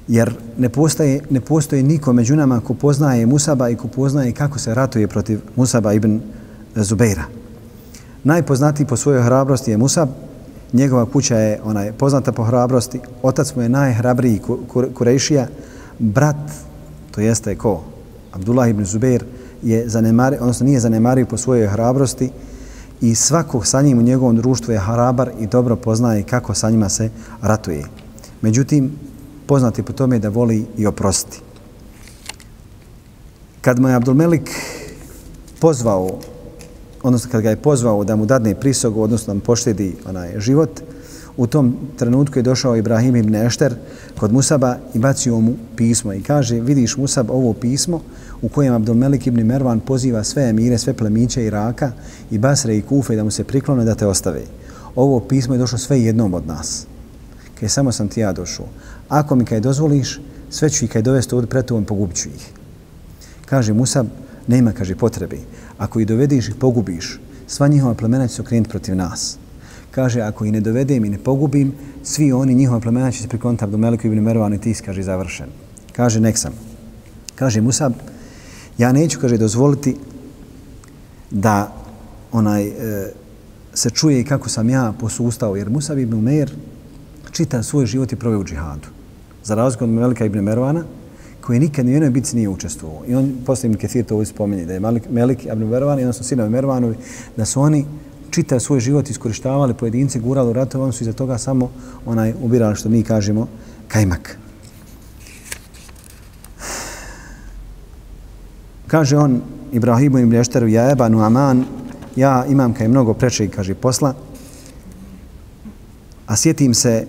Jer ne postoji, ne postoji niko među nama ko poznaje Musaba i ko poznaje kako se ratuje protiv Musaba ibn Zubeira. Najpoznatiji po svojoj hrabrosti je Musab, njegova kuća je onaj poznata po hrabrosti, otac mu je najhrabriji Kurejšija, brat, to jeste ko? Abdullah ibn Zubeir je zanemari, odnosno nije zanemario po svojoj hrabrosti i svakog sa njim u njegovom društvu je hrabar i dobro poznaje kako sa njima se ratuje. Međutim, poznati po tome da voli i oprosti. Kad mu je Abdulmelik pozvao odnosno kad ga je pozvao da mu dadne prisogu, odnosno da mu poštedi onaj život, u tom trenutku je došao Ibrahim ibn Ešter kod Musaba i bacio mu pismo i kaže, vidiš Musab ovo pismo u kojem Abdulmelik ibn Mervan poziva sve emire, sve plemiće Iraka i Basre i Kufe da mu se priklone da te ostave. Ovo pismo je došlo sve jednom od nas. Kaj samo sam ti ja došao. Ako mi kaj dozvoliš, sve ću ih kaj dovesti ovdje pred tobom, pogubit ću ih. Kaže Musab, nema, kaže, potrebe. Ako ih dovediš i pogubiš, sva njihova plemena će se okrenuti protiv nas. Kaže, ako ih ne dovedem i ne pogubim, svi oni, njihova plemena će se prikloniti do Meliku ibn Mervanu i ti kaže, završen. Kaže, nek sam. Kaže, Musab, ja neću, kaže, dozvoliti da onaj, e, se čuje i kako sam ja posustao, jer Musab ibn Umer čita svoj život i proveo u džihadu. Za razliku od Melika ibn Mervana, koji nikad ni u jednoj bitci nije učestvovao. I on poslije Ibn Kathir to spominje, da je Malik, Melik ibn Mervan, odnosno sinovi Mervanovi, da su oni čitav svoj život iskorištavali pojedince, gurali u ratove, oni su iza toga samo onaj ubirali što mi kažemo kajmak. Kaže on Ibrahimu i Mlješteru, ja ebanu aman, ja imam kaj mnogo preče, kaže, posla, a sjetim se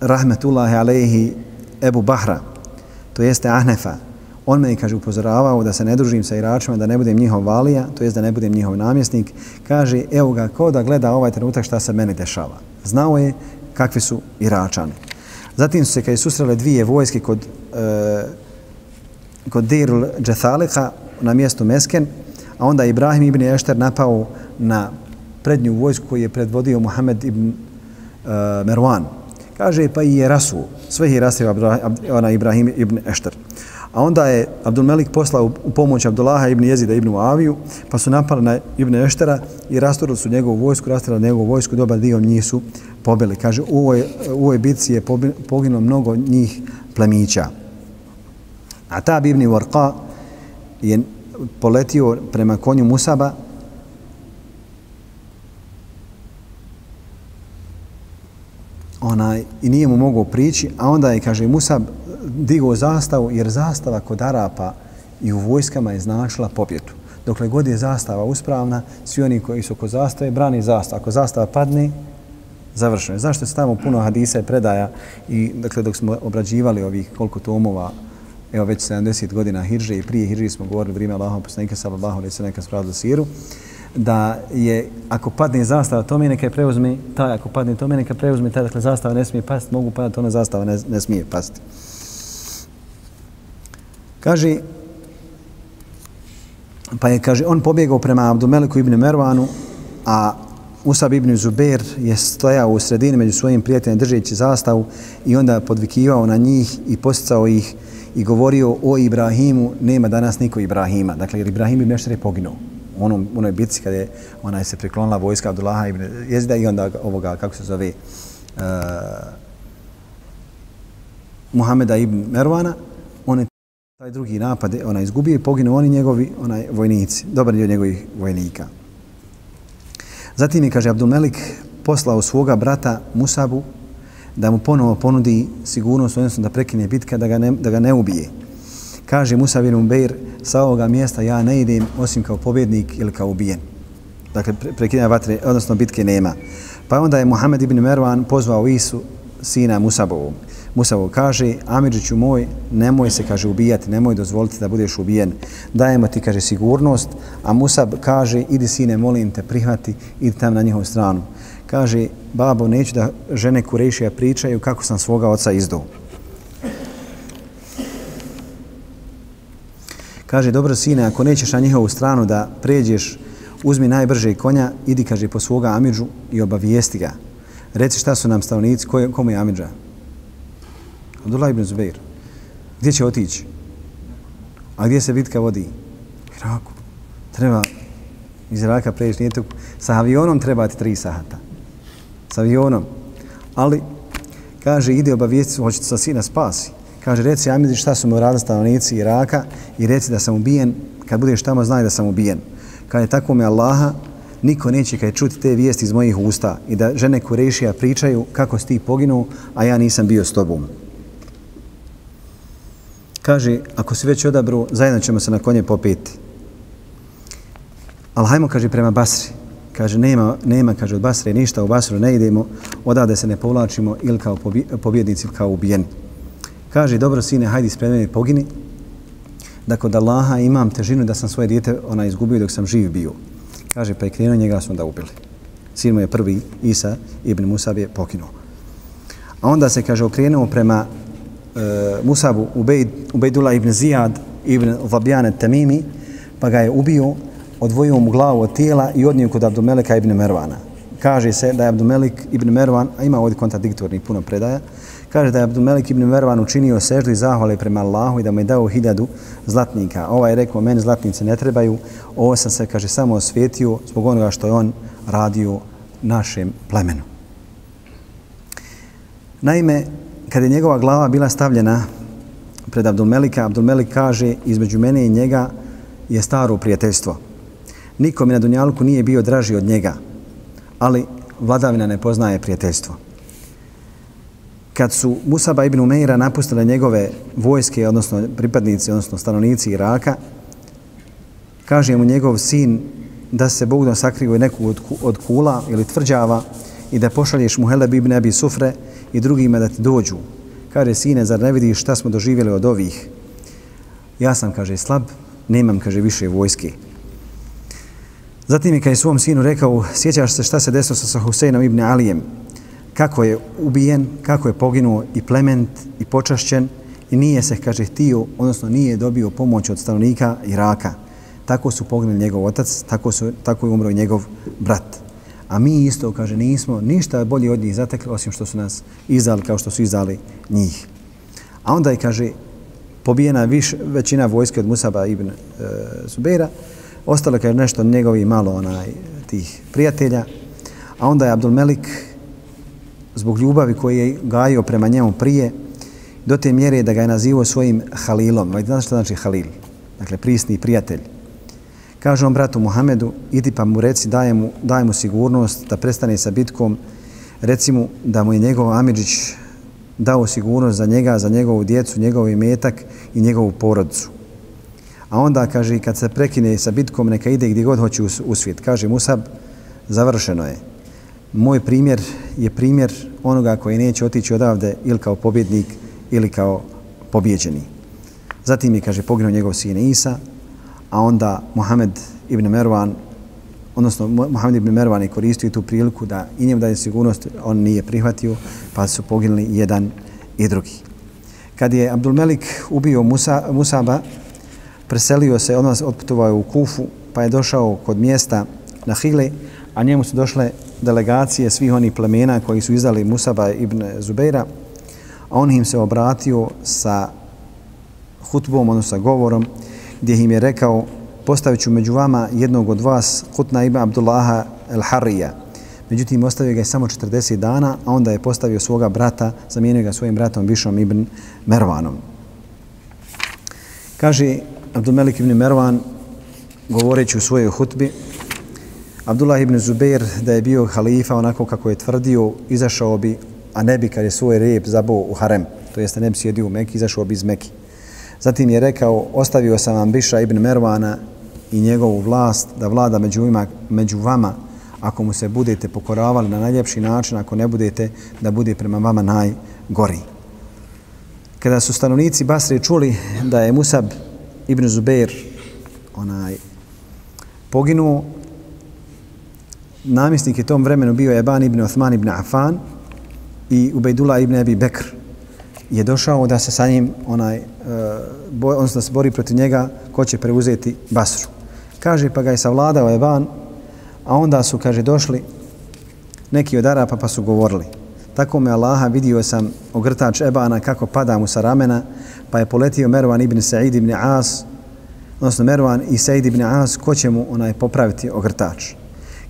rahmetullahi alejhi Ebu Bahra, to jeste Ahnefa, on me kaže upozoravao da se ne družim sa Iračima, da ne budem njihov valija, to jest da ne budem njihov namjesnik, kaže evo ga ko da gleda ovaj trenutak šta se meni dešava. Znao je kakvi su Iračani. Zatim su se kad susrele dvije vojske kod, e, kod Dirul Džethalika na mjestu Mesken, a onda Ibrahim ibn Ešter napao na prednju vojsku koju je predvodio Muhammed ibn uh, Merwan. Kaže pa i je rasu. sve je rasio ona Ibrahim ibn Ešter. A onda je Abdul Melik poslao u pomoć Abdullaha ibn Jezida ibn Aviju, pa su napali na ibn Eštera i rastorili su njegovu vojsku, rastorili njegovu vojsku, dobar dio njih su pobili. Kaže, u ovoj, u ovoj bitci je poginulo mnogo njih plemića. Atab ibn Warqa je poletio prema konju Musaba, onaj, i nije mu mogao prići, a onda je, kaže, Musab digao zastavu, jer zastava kod Arapa i u vojskama je značila pobjedu. Dokle god je zastava uspravna, svi oni koji su kod zastave, brani zastavu. Ako zastava padne, završeno je. Zašto se tamo puno hadisa i predaja i dakle, dok smo obrađivali ovih koliko tomova, evo već 70 godina Hirže i prije Hirže smo govorili vrijeme Allahom poslanika sallallahu alaihi sallam neka spravda siru, da je ako padne zastava tome neka je preuzme taj, ako padne tome neka preuzme taj, dakle zastava ne smije pasti, mogu padati, ona zastava ne, ne smije pasti. Kaže, pa je, kaže, on pobjegao prema Abdumeliku ibn Mervanu, a Usab ibn Zubair je stojao u sredini među svojim prijateljima držeći zastavu i onda podvikivao na njih i posticao ih i govorio o Ibrahimu, nema danas niko Ibrahima. Dakle, jer Ibrahim ibn Ešter je poginuo ono, u onom, onoj bitci kada je ona se priklonila vojska Abdullaha ibn Jezida i onda ovoga, kako se zove, uh, Muhameda ibn Mervana, on je taj drugi napad ona izgubio i poginuo oni njegovi onaj vojnici, dobar dio njegovih vojnika. Zatim je, kaže, Abdulmelik poslao svoga brata Musabu da mu ponovo ponudi sigurnost, odnosno da prekine bitka, da ga ne, da ga ne ubije. Kaže Musa bin Umbeir, sa ovoga mjesta ja ne idem osim kao pobjednik ili kao ubijen. Dakle, prekinja vatre, odnosno bitke nema. Pa onda je Muhammed ibn Mervan pozvao Isu, sina Musabovu. Musavo kaže, Amidžiću moj, nemoj se, kaže, ubijati, nemoj dozvoliti da budeš ubijen. Dajemo ti, kaže, sigurnost, a Musab kaže, idi sine, molim te, prihvati, idi tam na njihovu stranu. Kaže, babo, neću da žene Kurešija pričaju kako sam svoga oca izdao. Kaže, dobro sine, ako nećeš na njihovu stranu da pređeš, uzmi najbrže konja, idi, kaže, po svoga Amidžu i obavijesti ga. Reci šta su nam stavnici, komu je Amidža? Abdullah ibn Zubair. Gdje će otići? A gdje se bitka vodi? Iraku. Treba iz Iraka preći. Nije to... Sa avionom treba ti tri sahata. Sa avionom. Ali, kaže, ide obavijesti, hoćete sa sina spasi. Kaže, reci, Amidi, šta su mu uradili stanovnici Iraka i reci da sam ubijen. Kad budeš tamo, znaj da sam ubijen. Kad je tako me Allaha, niko neće kad čuti te vijesti iz mojih usta i da žene Kurešija pričaju kako si ti poginuo, a ja nisam bio s tobom kaže, ako si već odabru, zajedno ćemo se na konje popiti. Ali hajmo, kaže, prema Basri. Kaže, nema, nema, kaže, od Basre ništa, u Basru ne idemo, odavde se ne povlačimo ili kao pobjednici ili kao ubijeni. Kaže, dobro sine, hajdi spremeni pogini, dakle, da kod Allaha imam težinu da sam svoje dijete ona izgubio dok sam živ bio. Kaže, pa je krenuo njega smo da ubili. Sin mu je prvi, Isa ibn Musab je pokinuo. A onda se, kaže, okrenuo prema e, Musabu Ubejd, Ubejdula ibn Zijad ibn Vabjane Tamimi, pa ga je ubio, odvojio mu glavu od tijela i odnio kod Abdumelika ibn Mervana. Kaže se da je Abdumelik ibn Mervan, a ima ovdje kontradiktorni puno predaja, kaže da je Abdumelik ibn Mervan učinio seždu i zahvale prema Allahu i da mu je dao hiljadu zlatnika. Ovaj je rekao, meni zlatnice ne trebaju, ovo sam se, kaže, samo osvijetio zbog onoga što je on radio našem plemenu. Naime, kada je njegova glava bila stavljena pred Abdulmelika, Abdulmelik kaže između mene i njega je staro prijateljstvo. Nikome na Dunjalku nije bio draži od njega, ali vladavina ne poznaje prijateljstvo. Kad su Musaba ibn Umeira napustile njegove vojske, odnosno pripadnici, odnosno stanovnici Iraka, kaže mu njegov sin da se Bog da sakrivo neku od, od kula ili tvrđava i da pošalješ mu Heleb ibn Abi Sufre i drugima da ti dođu. Kaže, sine, zar ne vidiš šta smo doživjeli od ovih? Ja sam, kaže, slab, nemam, kaže, više vojske. Zatim je kaj svom sinu rekao, sjećaš se šta se desilo sa Huseinom ibn Alijem, kako je ubijen, kako je poginuo i plement i počašćen i nije se, kaže, htio, odnosno nije dobio pomoć od stanovnika Iraka. Tako su poginuli njegov otac, tako, su, tako je umro i njegov brat. A mi isto, kaže, nismo ništa bolji od njih zatekli, osim što su nas izdali kao što su izdali njih. A onda je, kaže, pobijena viš, većina vojske od Musaba ibn e, Zubeira, ostalo je nešto njegovi malo onaj tih prijatelja, a onda je Abdul Melik zbog ljubavi koji je gajio prema njemu prije, do te mjere da ga je nazivao svojim Halilom. Znate što znači Halil? Dakle, prisni prijatelj. Kaže on bratu Muhamedu, idi pa mu reci, daje mu, daje mu sigurnost da prestane sa bitkom, reci mu da mu je njegov Amidžić dao sigurnost za njega, za njegovu djecu, njegov imetak i njegovu porodicu. A onda kaže, kad se prekine sa bitkom, neka ide gdje god hoće u svijet. Kaže Musab, završeno je. Moj primjer je primjer onoga koji neće otići odavde ili kao pobjednik ili kao pobjeđeni. Zatim je, kaže, poginuo njegov sin Isa, a onda Mohamed ibn Mervan, odnosno Mohamed ibn Mervan je koristio tu priliku da i njemu daje sigurnost, on nije prihvatio, pa su poginuli jedan i drugi. Kad je Abdul Melik ubio Musa, Musaba, preselio se, odnosno otputovao u Kufu, pa je došao kod mjesta na Hile, a njemu su došle delegacije svih onih plemena koji su izdali Musaba ibn Zubeira, a on im se obratio sa hutbom, odnosno sa govorom, gdje im je rekao postavit ću među vama jednog od vas, Kutna ibn Abdullaha el-Harija. Međutim, ostavio ga je samo 40 dana, a onda je postavio svoga brata, zamijenio ga svojim bratom Višom ibn Mervanom. Kaže Abdulmelik ibn Mervan, govoreći u svojoj hutbi, Abdullah ibn Zubair, da je bio halifa onako kako je tvrdio, izašao bi, a ne bi kad je svoj rep zabao u harem, to jeste ne bi sjedio u Meki, izašao bi iz Meki. Zatim je rekao, ostavio sam vam Biša ibn Mervana i njegovu vlast da vlada među, ima, među vama ako mu se budete pokoravali na najljepši način, ako ne budete, da bude prema vama najgori. Kada su stanovnici Basre čuli da je Musab ibn Zubair onaj, poginuo, namjesnik je tom vremenu bio Eban ibn Othman ibn Afan i Ubejdullah ibn Abi Bekr je došao da se sa njim onaj, e, uh, boj, odnosno da se bori protiv njega ko će preuzeti Basru. Kaže pa ga je savladao Eban, a onda su, kaže, došli neki od Arapa pa su govorili. Tako me Allaha vidio sam ogrtač Ebana kako pada mu sa ramena, pa je poletio Mervan ibn Sa'id ibn As, odnosno Mervan i Sa'id ibn As, ko će mu onaj popraviti ogrtač.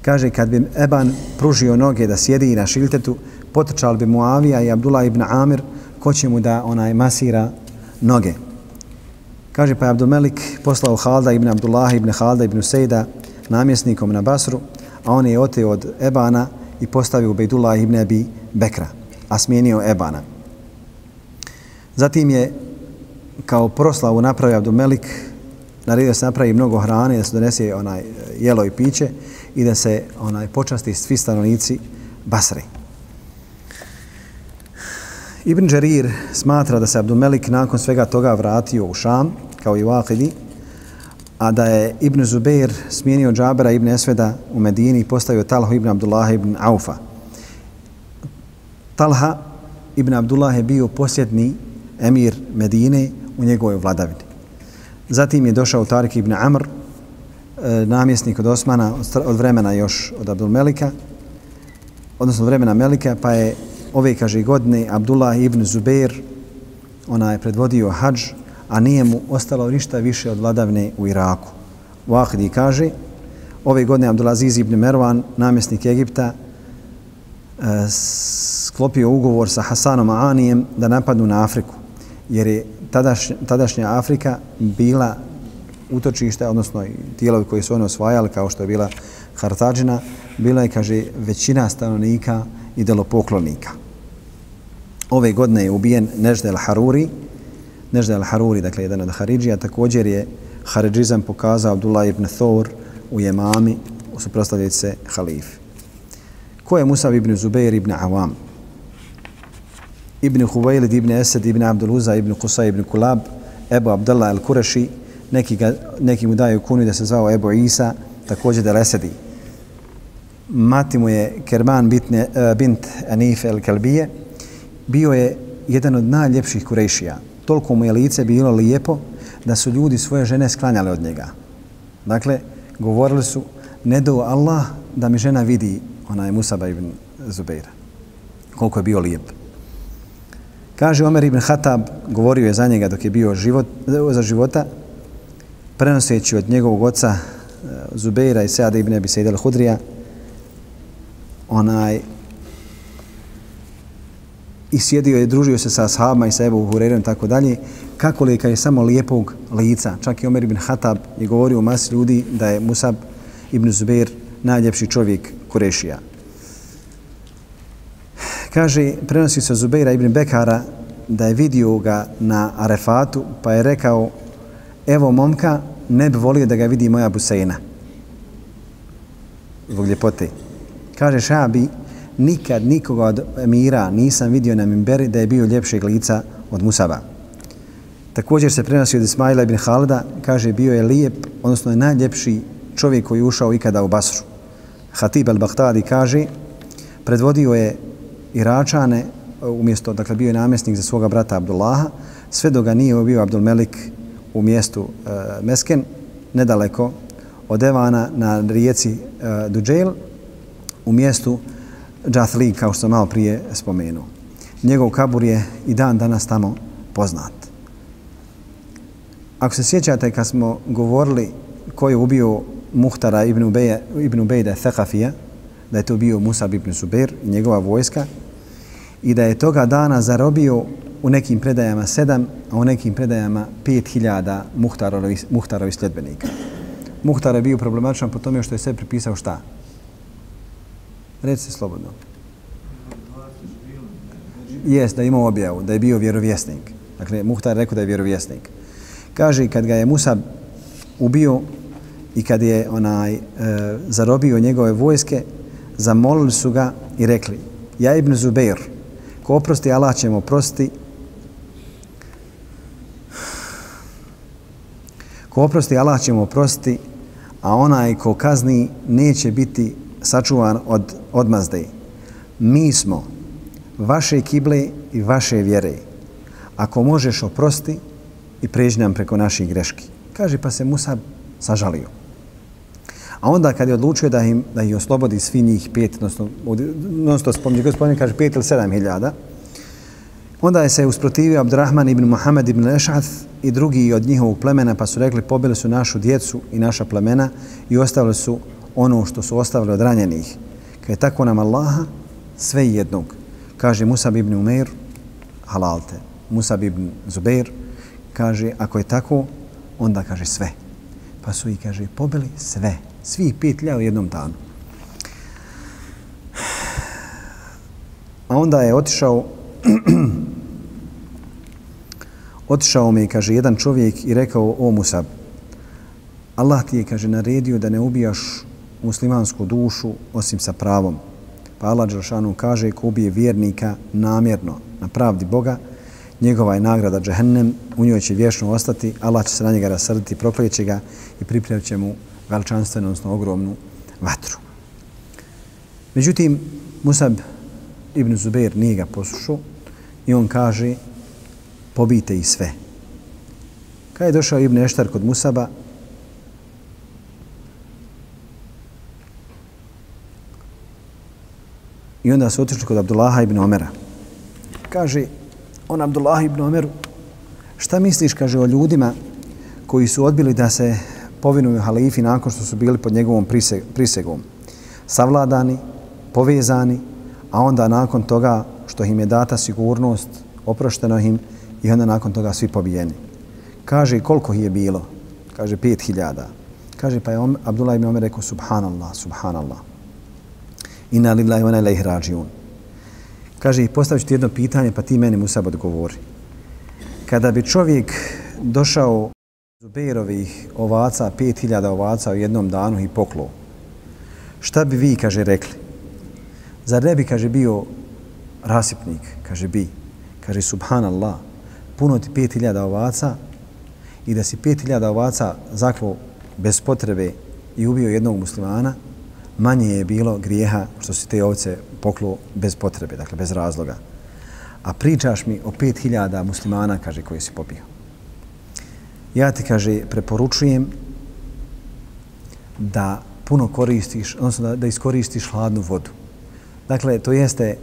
Kaže, kad bi Eban pružio noge da sjedi na šiltetu, potrčali bi Muavija i Abdullah ibn Amir, ko će mu da onaj masira noge. Kaže pa je Abdulmelik poslao Halda ibn Abdullah ibn Halda ibn Sejda namjesnikom na Basru, a on je oteo od Ebana i postavio Ubejdullah ibn Abi Bekra, a smijenio Ebana. Zatim je kao proslavu napravio Abdumelik, naredio se napravi mnogo hrane, da se donese onaj jelo i piće i da se onaj počasti svi stanovnici Basre. Ibn Jarir smatra da se Abdumelik nakon svega toga vratio u Šam, kao i u a da je Ibn Zubeir smijenio Džabera ibn Esveda u Medini i postavio Talha ibn Abdullah ibn Aufa. Talha ibn Abdullah je bio posljedni emir Medine u njegovoj vladavini. Zatim je došao Tarik ibn Amr, e, namjesnik od Osmana, od vremena još od Abdulmelika, odnosno od vremena Melika, pa je ove, kaže, godine Abdullah ibn Zubair, ona je predvodio hađ, a nije mu ostalo ništa više od vladavne u Iraku. U kaže, ove godine Abdulaziz ibn Mervan, namjesnik Egipta, e, sklopio ugovor sa Hasanom Anijem da napadnu na Afriku, jer je tadašnja, tadašnja Afrika bila utočište, odnosno i tijelovi koji su oni osvajali, kao što je bila Hartađina, bila je, kaže, većina stanovnika i delopoklonika. Ove godine je ubijen Neždel Haruri, Neždel Haruri, dakle, jedan od Haridžija, također je Haridžizam pokazao Abdullah ibn Thor u Jemami, u suprostavljajući se halifi. Ko je Musab ibn Zubair ibn Awam? Ibn Huwailid ibn Esed ibn Abdul Uza ibn Qusay ibn Kulab, Ebu Abdullah al-Kureši, neki, ga, neki mu daju kunu da se zvao Ebu Isa, također da Lesedi. Mati mu je Kerman bitne, eh, bint Anif el-Kalbije, bio je jedan od najljepših kurešija. Toliko mu je lice bilo lijepo da su ljudi svoje žene sklanjale od njega. Dakle, govorili su, ne do Allah da mi žena vidi onaj Musaba ibn Zubeira. Koliko je bio lijep. Kaže Omer ibn Hatab, govorio je za njega dok je bio život, za života, prenoseći od njegovog oca eh, Zubeira i Seada ibn Abi Sejid al-Hudrija, onaj i sjedio je, družio se sa ashabima i sa Ebu Hurerem tako dalje, kako li je samo lijepog lica. Čak i Omer ibn Hatab je govorio u masi ljudi da je Musab ibn Zubair najljepši čovjek Kurešija. Kaže, prenosi se Zubeira ibn Bekara da je vidio ga na Arefatu, pa je rekao, evo momka, ne bi volio da ga vidi moja Buseina. Zbog ljepote. Kaže Šabi, nikad nikoga od emira nisam vidio na Mimberi da je bio ljepšeg lica od Musaba. Također se prenosi od Ismaila ibn Halida, kaže bio je lijep, odnosno je najljepši čovjek koji je ušao ikada u Basru. Hatib al-Baghdadi kaže, predvodio je Iračane, e, umjesto, dakle bio je namjesnik za svoga brata Abdullaha, sve do ga nije bio Abdul Melik u mjestu e, Mesken, nedaleko od Evana na rijeci e, Duđel, u mjestu Džathli, kao što sam malo prije spomenuo. Njegov kabur je i dan danas tamo poznat. Ako se sjećate kad smo govorili ko je ubio Muhtara ibn, Ubeja, ibn Ubejda Thekafija, da je to bio Musab ibn Zubair, njegova vojska, i da je toga dana zarobio u nekim predajama sedam, a u nekim predajama pet hiljada Muhtarovi, Muhtarovi sljedbenika. Muhtar je bio problematičan po tome što je sve pripisao šta? Reci slobodno. Jes, da imao objavu, da je bio vjerovjesnik. Dakle, Muhtar rekao da je vjerovjesnik. Kaže, kad ga je Musa ubio i kad je onaj e, zarobio njegove vojske, zamolili su ga i rekli, ja ibn Zubeir, ko oprosti, Allah će mu oprosti. Ko oprosti, Allah će mu oprosti, a onaj ko kazni neće biti sačuvan od odmazde. Mi smo vaše kible i vaše vjere. Ako možeš oprosti i pređi nam preko naših greški. Kaže pa se Musa sažalio. A onda kad je odlučio da im da ih oslobodi svi njih pet, odnosno, non stop spominje, gospodin kaže pet ili sedam hiljada, onda je se usprotivio Abdurrahman ibn Muhammed ibn Ešath i drugi od njihovog plemena, pa su rekli pobili su našu djecu i naša plemena i ostavili su ono što su ostavili od ranjenih. Kad je tako nam Allaha, sve jednog. Kaže Musab ibn Umer, halalte. Musab ibn Zubair, kaže, ako je tako, onda kaže sve. Pa su i, kaže, pobili sve. Svi pet lja u jednom danu. A onda je otišao otišao mi, kaže, jedan čovjek i rekao, o Musab, Allah ti je, kaže, naredio da ne ubijaš muslimansku dušu osim sa pravom. Pa Allah Đeršanu kaže ko ubije vjernika namjerno na pravdi Boga, njegova je nagrada džehennem, u njoj će vječno ostati, Allah će se na njega rasrditi, proklijeće ga i pripremit će mu veličanstvenu, odnosno ogromnu vatru. Međutim, Musab ibn Zubair nije ga poslušao i on kaže pobite i sve. Kada je došao Ibn Eštar kod Musaba, I onda su otišli kod Abdullaha ibn Omera. Kaže, on Abdullah ibn Omeru, šta misliš, kaže, o ljudima koji su odbili da se povinuju halifi nakon što su bili pod njegovom prisegom. Savladani, povezani, a onda nakon toga što im je data sigurnost, oprošteno im i onda nakon toga svi pobijeni. Kaže koliko ih je bilo? Kaže pet hiljada. Kaže pa je Abdullah ibn Omer rekao subhanallah, subhanallah. Inna lillahi wa inna ilaihi rađiun. Kaže, postavit ću jedno pitanje, pa ti meni Musab odgovori. Kada bi čovjek došao Zubeirovih ovaca, 5000 ovaca u jednom danu i poklo, šta bi vi, kaže, rekli? Zar ne bi, kaže, bio rasipnik? Kaže, bi. Kaže, subhanallah, puno ti 5000 ovaca i da si 5000 ovaca zaklo bez potrebe i ubio jednog muslimana, manje je bilo grijeha što si te ovce poklo bez potrebe, dakle bez razloga. A pričaš mi o 5000 muslimana, kaže, koji si pobio. Ja ti, kaže, preporučujem da puno koristiš, odnosno da, da iskoristiš hladnu vodu. Dakle, to jeste,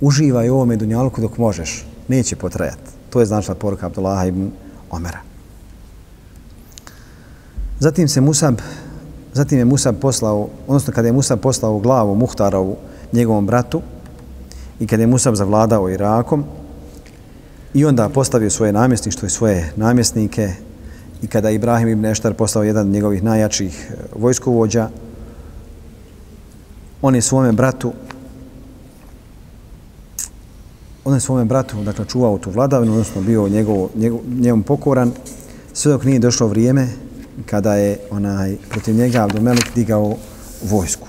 uživaj u ovome dunjalku dok možeš. Neće potrajati. To je značila poruka Abdullaha ibn Omera. Zatim se Musab, zatim je Musa poslao, odnosno kada je Musa poslao glavu Muhtarovu, njegovom bratu, i kada je Musa zavladao Irakom, i onda postavio svoje namjesništvo i svoje namjesnike, i kada Ibrahim ibn Eštar poslao jedan od njegovih najjačih e, vojskovođa, on je svome bratu on je svome bratu dakle, čuvao tu vladavinu, odnosno bio njegov, njegov, njegov pokoran, sve dok nije došlo vrijeme kada je onaj protiv njega Abdomelik digao vojsku.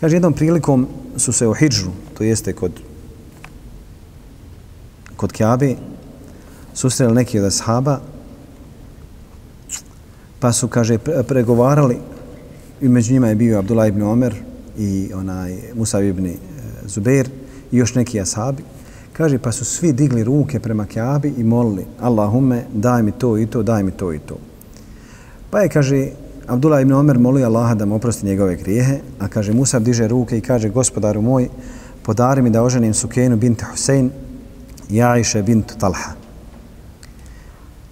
Kaže, jednom prilikom su se u Hidžru, to jeste kod, kod Kjabe, susreli neki od ashaba, pa su, kaže, pregovarali, i među njima je bio Abdullah ibn Omer i onaj Musa ibn e, Zubair i još neki ashabi. Kaže, pa su svi digli ruke prema Kjabi i molili, Allahumme, daj mi to i to, daj mi to i to. Pa je, kaže, Abdullah ibn Omer moli Allaha da mu oprosti njegove grijehe, a kaže Musa diže ruke i kaže gospodaru moj, podari mi da oženim Sukenu bint Husein i Aisha bint Talha.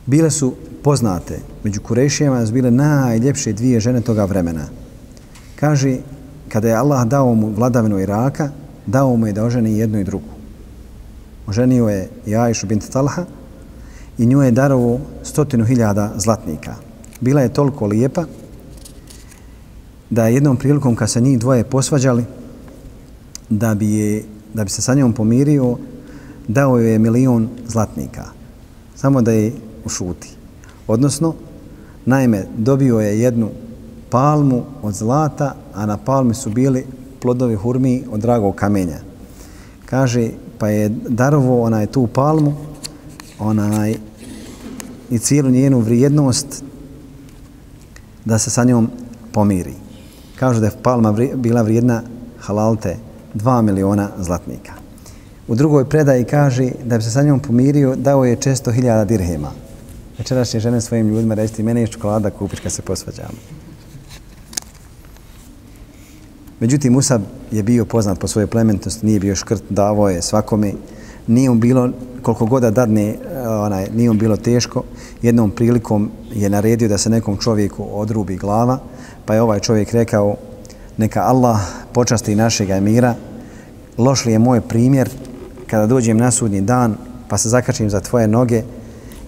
Bile su poznate među Kurešijama, su bile najljepše dvije žene toga vremena. Kaže, kada je Allah dao mu vladavinu Iraka, dao mu je da oženi jednu i drugu. Oženio je i bint Talha i nju je darovo stotinu hiljada zlatnika. Bila je toliko lijepa da je jednom prilikom kad se njih dvoje posvađali, da bi, je, da bi se sa njom pomirio, dao je milion zlatnika. Samo da je ušuti. Odnosno, naime, dobio je jednu palmu od zlata, a na palmi su bili plodovi hurmi od dragog kamenja. Kaže, pa je darovo onaj tu palmu, onaj i cijelu njenu vrijednost da se sa njom pomiri kažu da je palma bila vrijedna halalte 2 miliona zlatnika. U drugoj predaji kaže da bi se sa njom pomirio, dao je često hiljada dirhema. Večeras je žene svojim ljudima reći, mene je čokolada kupiš kad se posvađamo. Međutim, Musab je bio poznat po svojoj plementosti, nije bio škrt, davo je svakome. Nije mu bilo, koliko god da dadne, eh, onaj, nije mu bilo teško. Jednom prilikom je naredio da se nekom čovjeku odrubi glava, pa je ovaj čovjek rekao neka Allah počasti našeg emira, loš li je moj primjer kada dođem na sudnji dan pa se zakačim za tvoje noge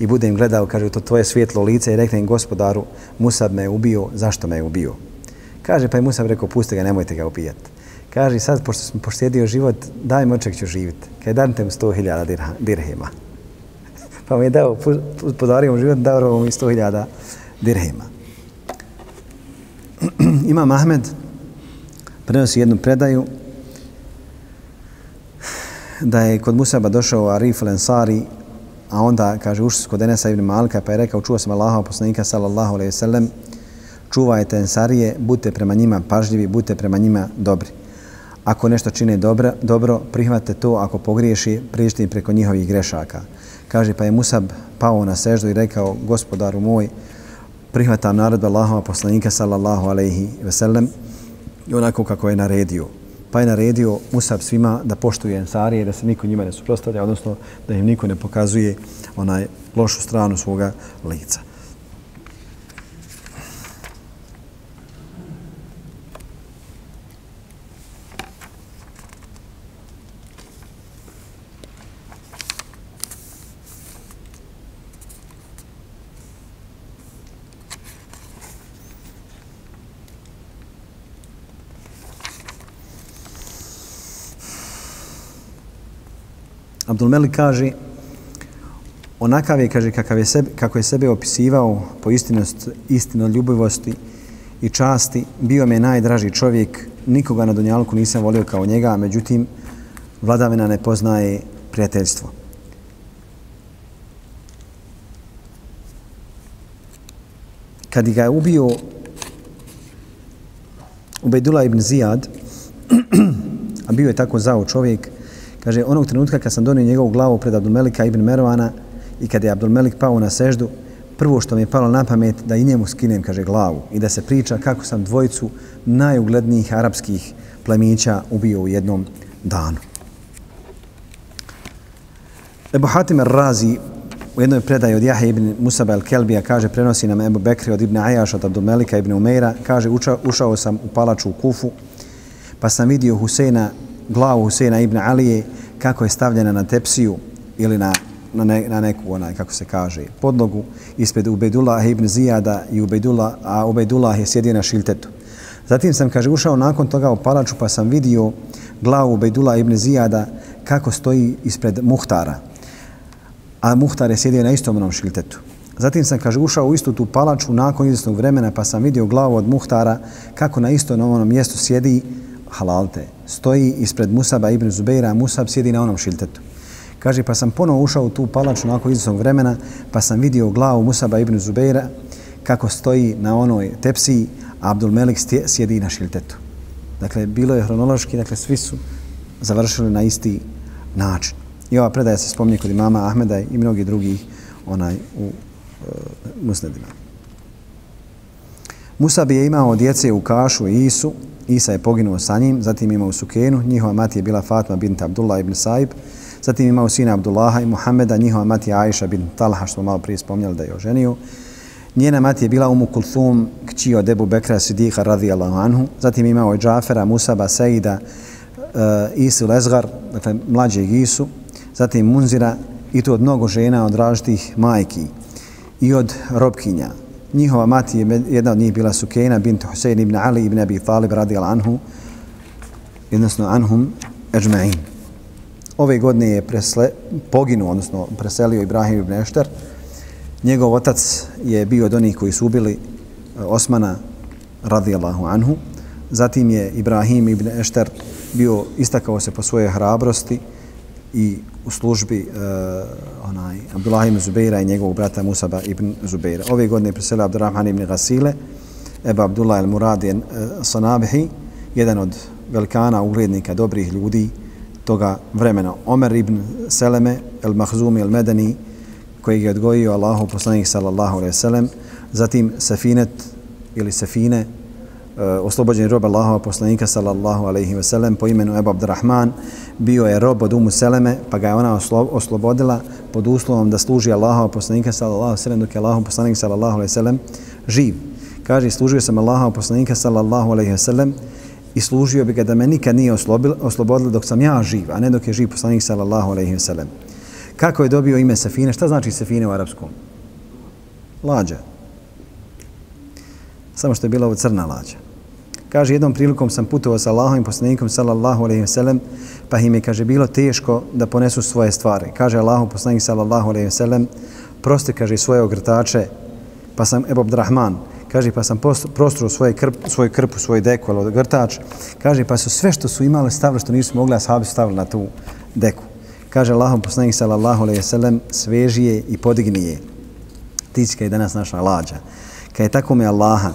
i budem gledao, kaže, to tvoje svjetlo lice i reknem gospodaru, Musab me je ubio, zašto me je ubio? Kaže, pa je Musab rekao, pusti ga, nemojte ga ubijati. Kaže, sad, pošto sam poštedio život, daj mi oček ću živjeti. Kaj dan te mu sto hiljada dirhema. pa mi je dao, podario mu život, dao mi sto hiljada dirhema. Imam Ahmed prenosi jednu predaju da je kod Musaba došao Arif Lensari, a onda, kaže, ušli su kod Enesa ibn Malka, pa je rekao, čuo sam Allaha poslanika, sallallahu alaihi sallam, čuvajte Ensarije, budite prema njima pažljivi, budite prema njima dobri. Ako nešto čine dobro, dobro prihvate to, ako pogriješi, priješte preko njihovih grešaka. Kaže, pa je Musab pao na seždu i rekao, gospodaru moj, prihvatam naredba Allahova poslanika sallallahu alaihi ve sellem onako kako je naredio. pa je naredio Musab svima da poštuju Ensarije, da se niko njima ne suprostavlja, odnosno da im niko ne pokazuje onaj lošu stranu svoga lica. Abdul Melik kaže onakav je, kaže, kakav je sebe, kako je sebe opisivao po istinost, istino ljubivosti i časti, bio me najdraži čovjek, nikoga na Dunjalku nisam volio kao njega, međutim, vladavina ne poznaje prijateljstvo. Kad ga je ubio Ubejdula ibn Zijad, a bio je tako zao čovjek, Kaže, onog trenutka kad sam donio njegovu glavu pred Abdulmelika ibn Mervana i kad je Abdulmelik pao na seždu, prvo što mi je palo na pamet da i njemu skinem, kaže, glavu i da se priča kako sam dvojicu najuglednijih arapskih plemića ubio u jednom danu. Ebu Hatim razi u jednoj predaji od Jahe ibn Musaba el-Kelbija kaže, prenosi nam Ebu Bekri od ibn Ajaša od Abdulmelika ibn Umeira, kaže, ušao, ušao sam u palaču u Kufu, pa sam vidio Huseina glavu Huseina ibn Alije kako je stavljena na tepsiju ili na, na, ne, na neku, onaj, kako se kaže, podlogu ispred Ubedullah ibn Zijada i Ubejdullah, a Ubedullah je sjedio na šiltetu. Zatim sam, kaže, ušao nakon toga u palaču pa sam vidio glavu Ubejdula ibn Zijada kako stoji ispred Muhtara. A Muhtar je sjedio na istom onom šiltetu. Zatim sam, kaže, ušao u istu tu palaču nakon izvjesnog vremena pa sam vidio glavu od Muhtara kako na istom onom mjestu sjedi halalte. Stoji ispred Musaba ibn Zubeira, Musab sjedi na onom šiltetu. Kaže, pa sam ponovo ušao u tu palaču nakon izvrstvog vremena, pa sam vidio glavu Musaba ibn Zubeira kako stoji na onoj tepsiji, a Abdul Melik sjedi na šiltetu. Dakle, bilo je hronološki, dakle, svi su završili na isti način. I ova predaja se spominje kod imama Ahmeda i mnogi drugih onaj u e, uh, musnedima. Musab je imao djece u Kašu i Isu, Isa je poginuo sa njim, zatim imao Sukenu, njihova mati je bila Fatma bint Abdullah ibn Saib, zatim imao sina Abdullaha i Muhammeda, njihova mati je Aisha bint Talha, što malo prije spomnjali da je oženio. Njena mati je bila Umu Kulthum, kći od Ebu Bekra Sidiha radijallahu anhu, zatim imao je Džafera, Musaba, Seida, uh, eh, Isu Lezgar, dakle mlađeg Isu, zatim Munzira i to od mnogo žena od različitih majki i od robkinja njihova mati je jedna od njih bila Sukejna bint Husein ibn Ali ibn Abi Talib radijal anhu jednostavno anhum ežma'in ove godine je presle, poginuo odnosno preselio Ibrahim ibn Ešter njegov otac je bio od onih koji su ubili eh, Osmana radijallahu anhu. Zatim je Ibrahim ibn Ešter bio istakao se po svoje hrabrosti i u službi uh, onaj Abdullah ibn Zubeira i njegovog brata Musaba ibn Zubeira. Ove godine je preselio Abdurrahman ibn Gasile, Eba Abdullah el Muradi uh, e, Sanabihi, jedan od velikana, uglednika, dobrih ljudi toga vremena. Omer ibn Seleme, el Mahzumi el Medani, koji je odgojio Allahu poslanik sallallahu alaihi sallam, zatim Safinet ili Safine, Eh, oslobođeni rob Allahova poslanika sallallahu alaihi ve sellem po imenu Ebu Abdurrahman bio je rob od Umu Seleme pa ga je ona oslo oslobodila pod uslovom da služi Allahova poslanika sallallahu alaihi ve sellem dok je Allahov poslanik sallallahu alaihi ve sellem živ. Kaže, služio sam Allahova poslanika sallallahu alaihi ve sellem i služio bi ga da me nikad nije oslobodila dok sam ja živ, a ne dok je živ poslanik sallallahu alaihi ve sellem. Kako je dobio ime Safine? Šta znači Safine u arapskom? Lađa. Samo što je bila ovo crna lađa. Kaže, jednom prilikom sam putovao sa Allahom i poslanikom, sallallahu alaihi sellem, pa im je, kaže, bilo teško da ponesu svoje stvari. Kaže Allahom poslanik, sallallahu alaihi sellem, prosti, kaže, svoje ogrtače, pa sam, Ebu Abdrahman, kaže, pa sam prostruo svoje krp, svoj krpu, svoj deku, ali ogrtač, kaže, pa su sve što su imali stavili, što nisu mogli, a sahabi stavili na tu deku. Kaže Allahom poslanik, sallallahu alaihi sellem, svežije i podignije. Tička je danas naša lađa. Kad je tako mi Allaha,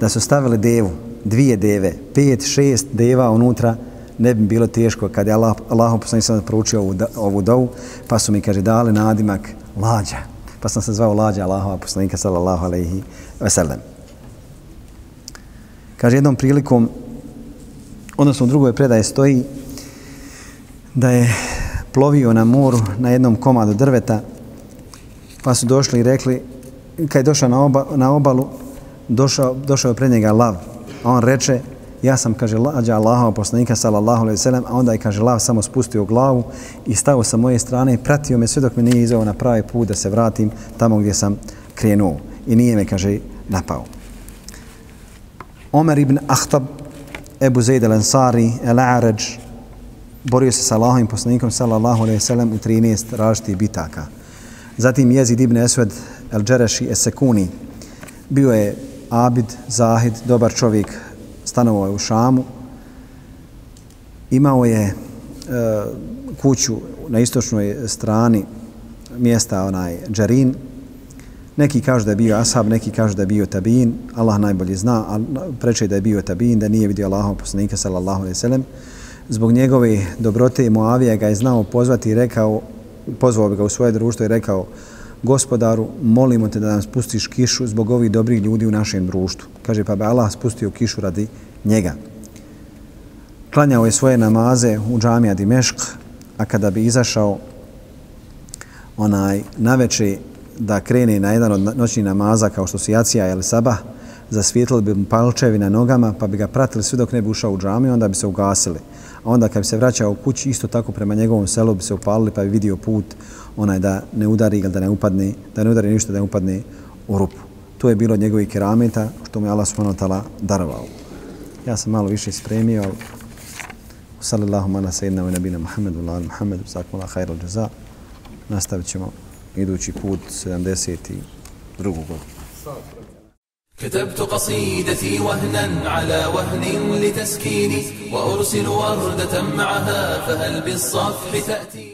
da su stavili devu, dvije deve, pet, šest deva unutra, ne bi bilo teško kad je Allah, Allah poslanik sam proučio ovu, ovu dovu, pa su mi, kaže, dali nadimak lađa. Pa sam se zvao lađa Allahova poslanika sallallahu alaihi wasallam. Kaže, jednom prilikom odnosno u drugoj predaje stoji da je plovio na moru na jednom komadu drveta, pa su došli i rekli, kad je došao na, oba, na obalu, došao, došao je pred njega lav. A on reče, ja sam, kaže, lađa Allahova poslanika, sallallahu alaihi sallam, a onda je, kaže, lav samo spustio glavu i stao sa moje strane i pratio me sve dok me nije izveo na pravi put da se vratim tamo gdje sam krenuo. I nije me, kaže, napao. Omer ibn Ahtab, Ebu Zaid al-Ansari, Al-Arađ, borio se sa Allahovim poslanikom, sallallahu alaihi sallam, u 13 različitih bitaka. Zatim Jezid ibn Esved, el-Đereši, es-Sekuni, bio je abid, zahid, dobar čovjek, stanovao je u Šamu, imao je e, kuću na istočnoj strani mjesta onaj Džarin, neki kažu da je bio ashab, neki kažu da je bio tabin, Allah najbolje zna, a preče da je bio tabin, da nije vidio Allahom poslanika sallallahu alaihi sallam, zbog njegove dobrote Muavija ga je znao pozvati i rekao, pozvao bi ga u svoje društvo i rekao, gospodaru, molimo te da nam spustiš kišu zbog ovih dobrih ljudi u našem društvu. Kaže, pa bi Allah spustio kišu radi njega. Klanjao je svoje namaze u džamija Dimešk, a kada bi izašao onaj naveče da krene na jedan od noćnih namaza kao što su jacija ili sabah, zasvijetlili bi mu palčevi na nogama pa bi ga pratili sve dok ne bi ušao u džamiju, onda bi se ugasili. A onda kad bi se vraćao u kući, isto tako prema njegovom selu bi se upalili pa bi vidio put onaj da ne udari ili da ne upadne, da ne udari ništa da ne upadne u rupu. To je bilo njegovih kerameta što mu je Allah subhanahu ta'ala darovao. Ja sam malo više spremio, ali sallallahu ala sayyidina wa nabina Muhammedu, ala Muhammedu, zakum ala khairu jaza. Nastavit ćemo idući put 72. godinu. كتبت قصيدتي وهنا على وهن لتسكيني وأرسل وردة معها فهل بالصفح تأتي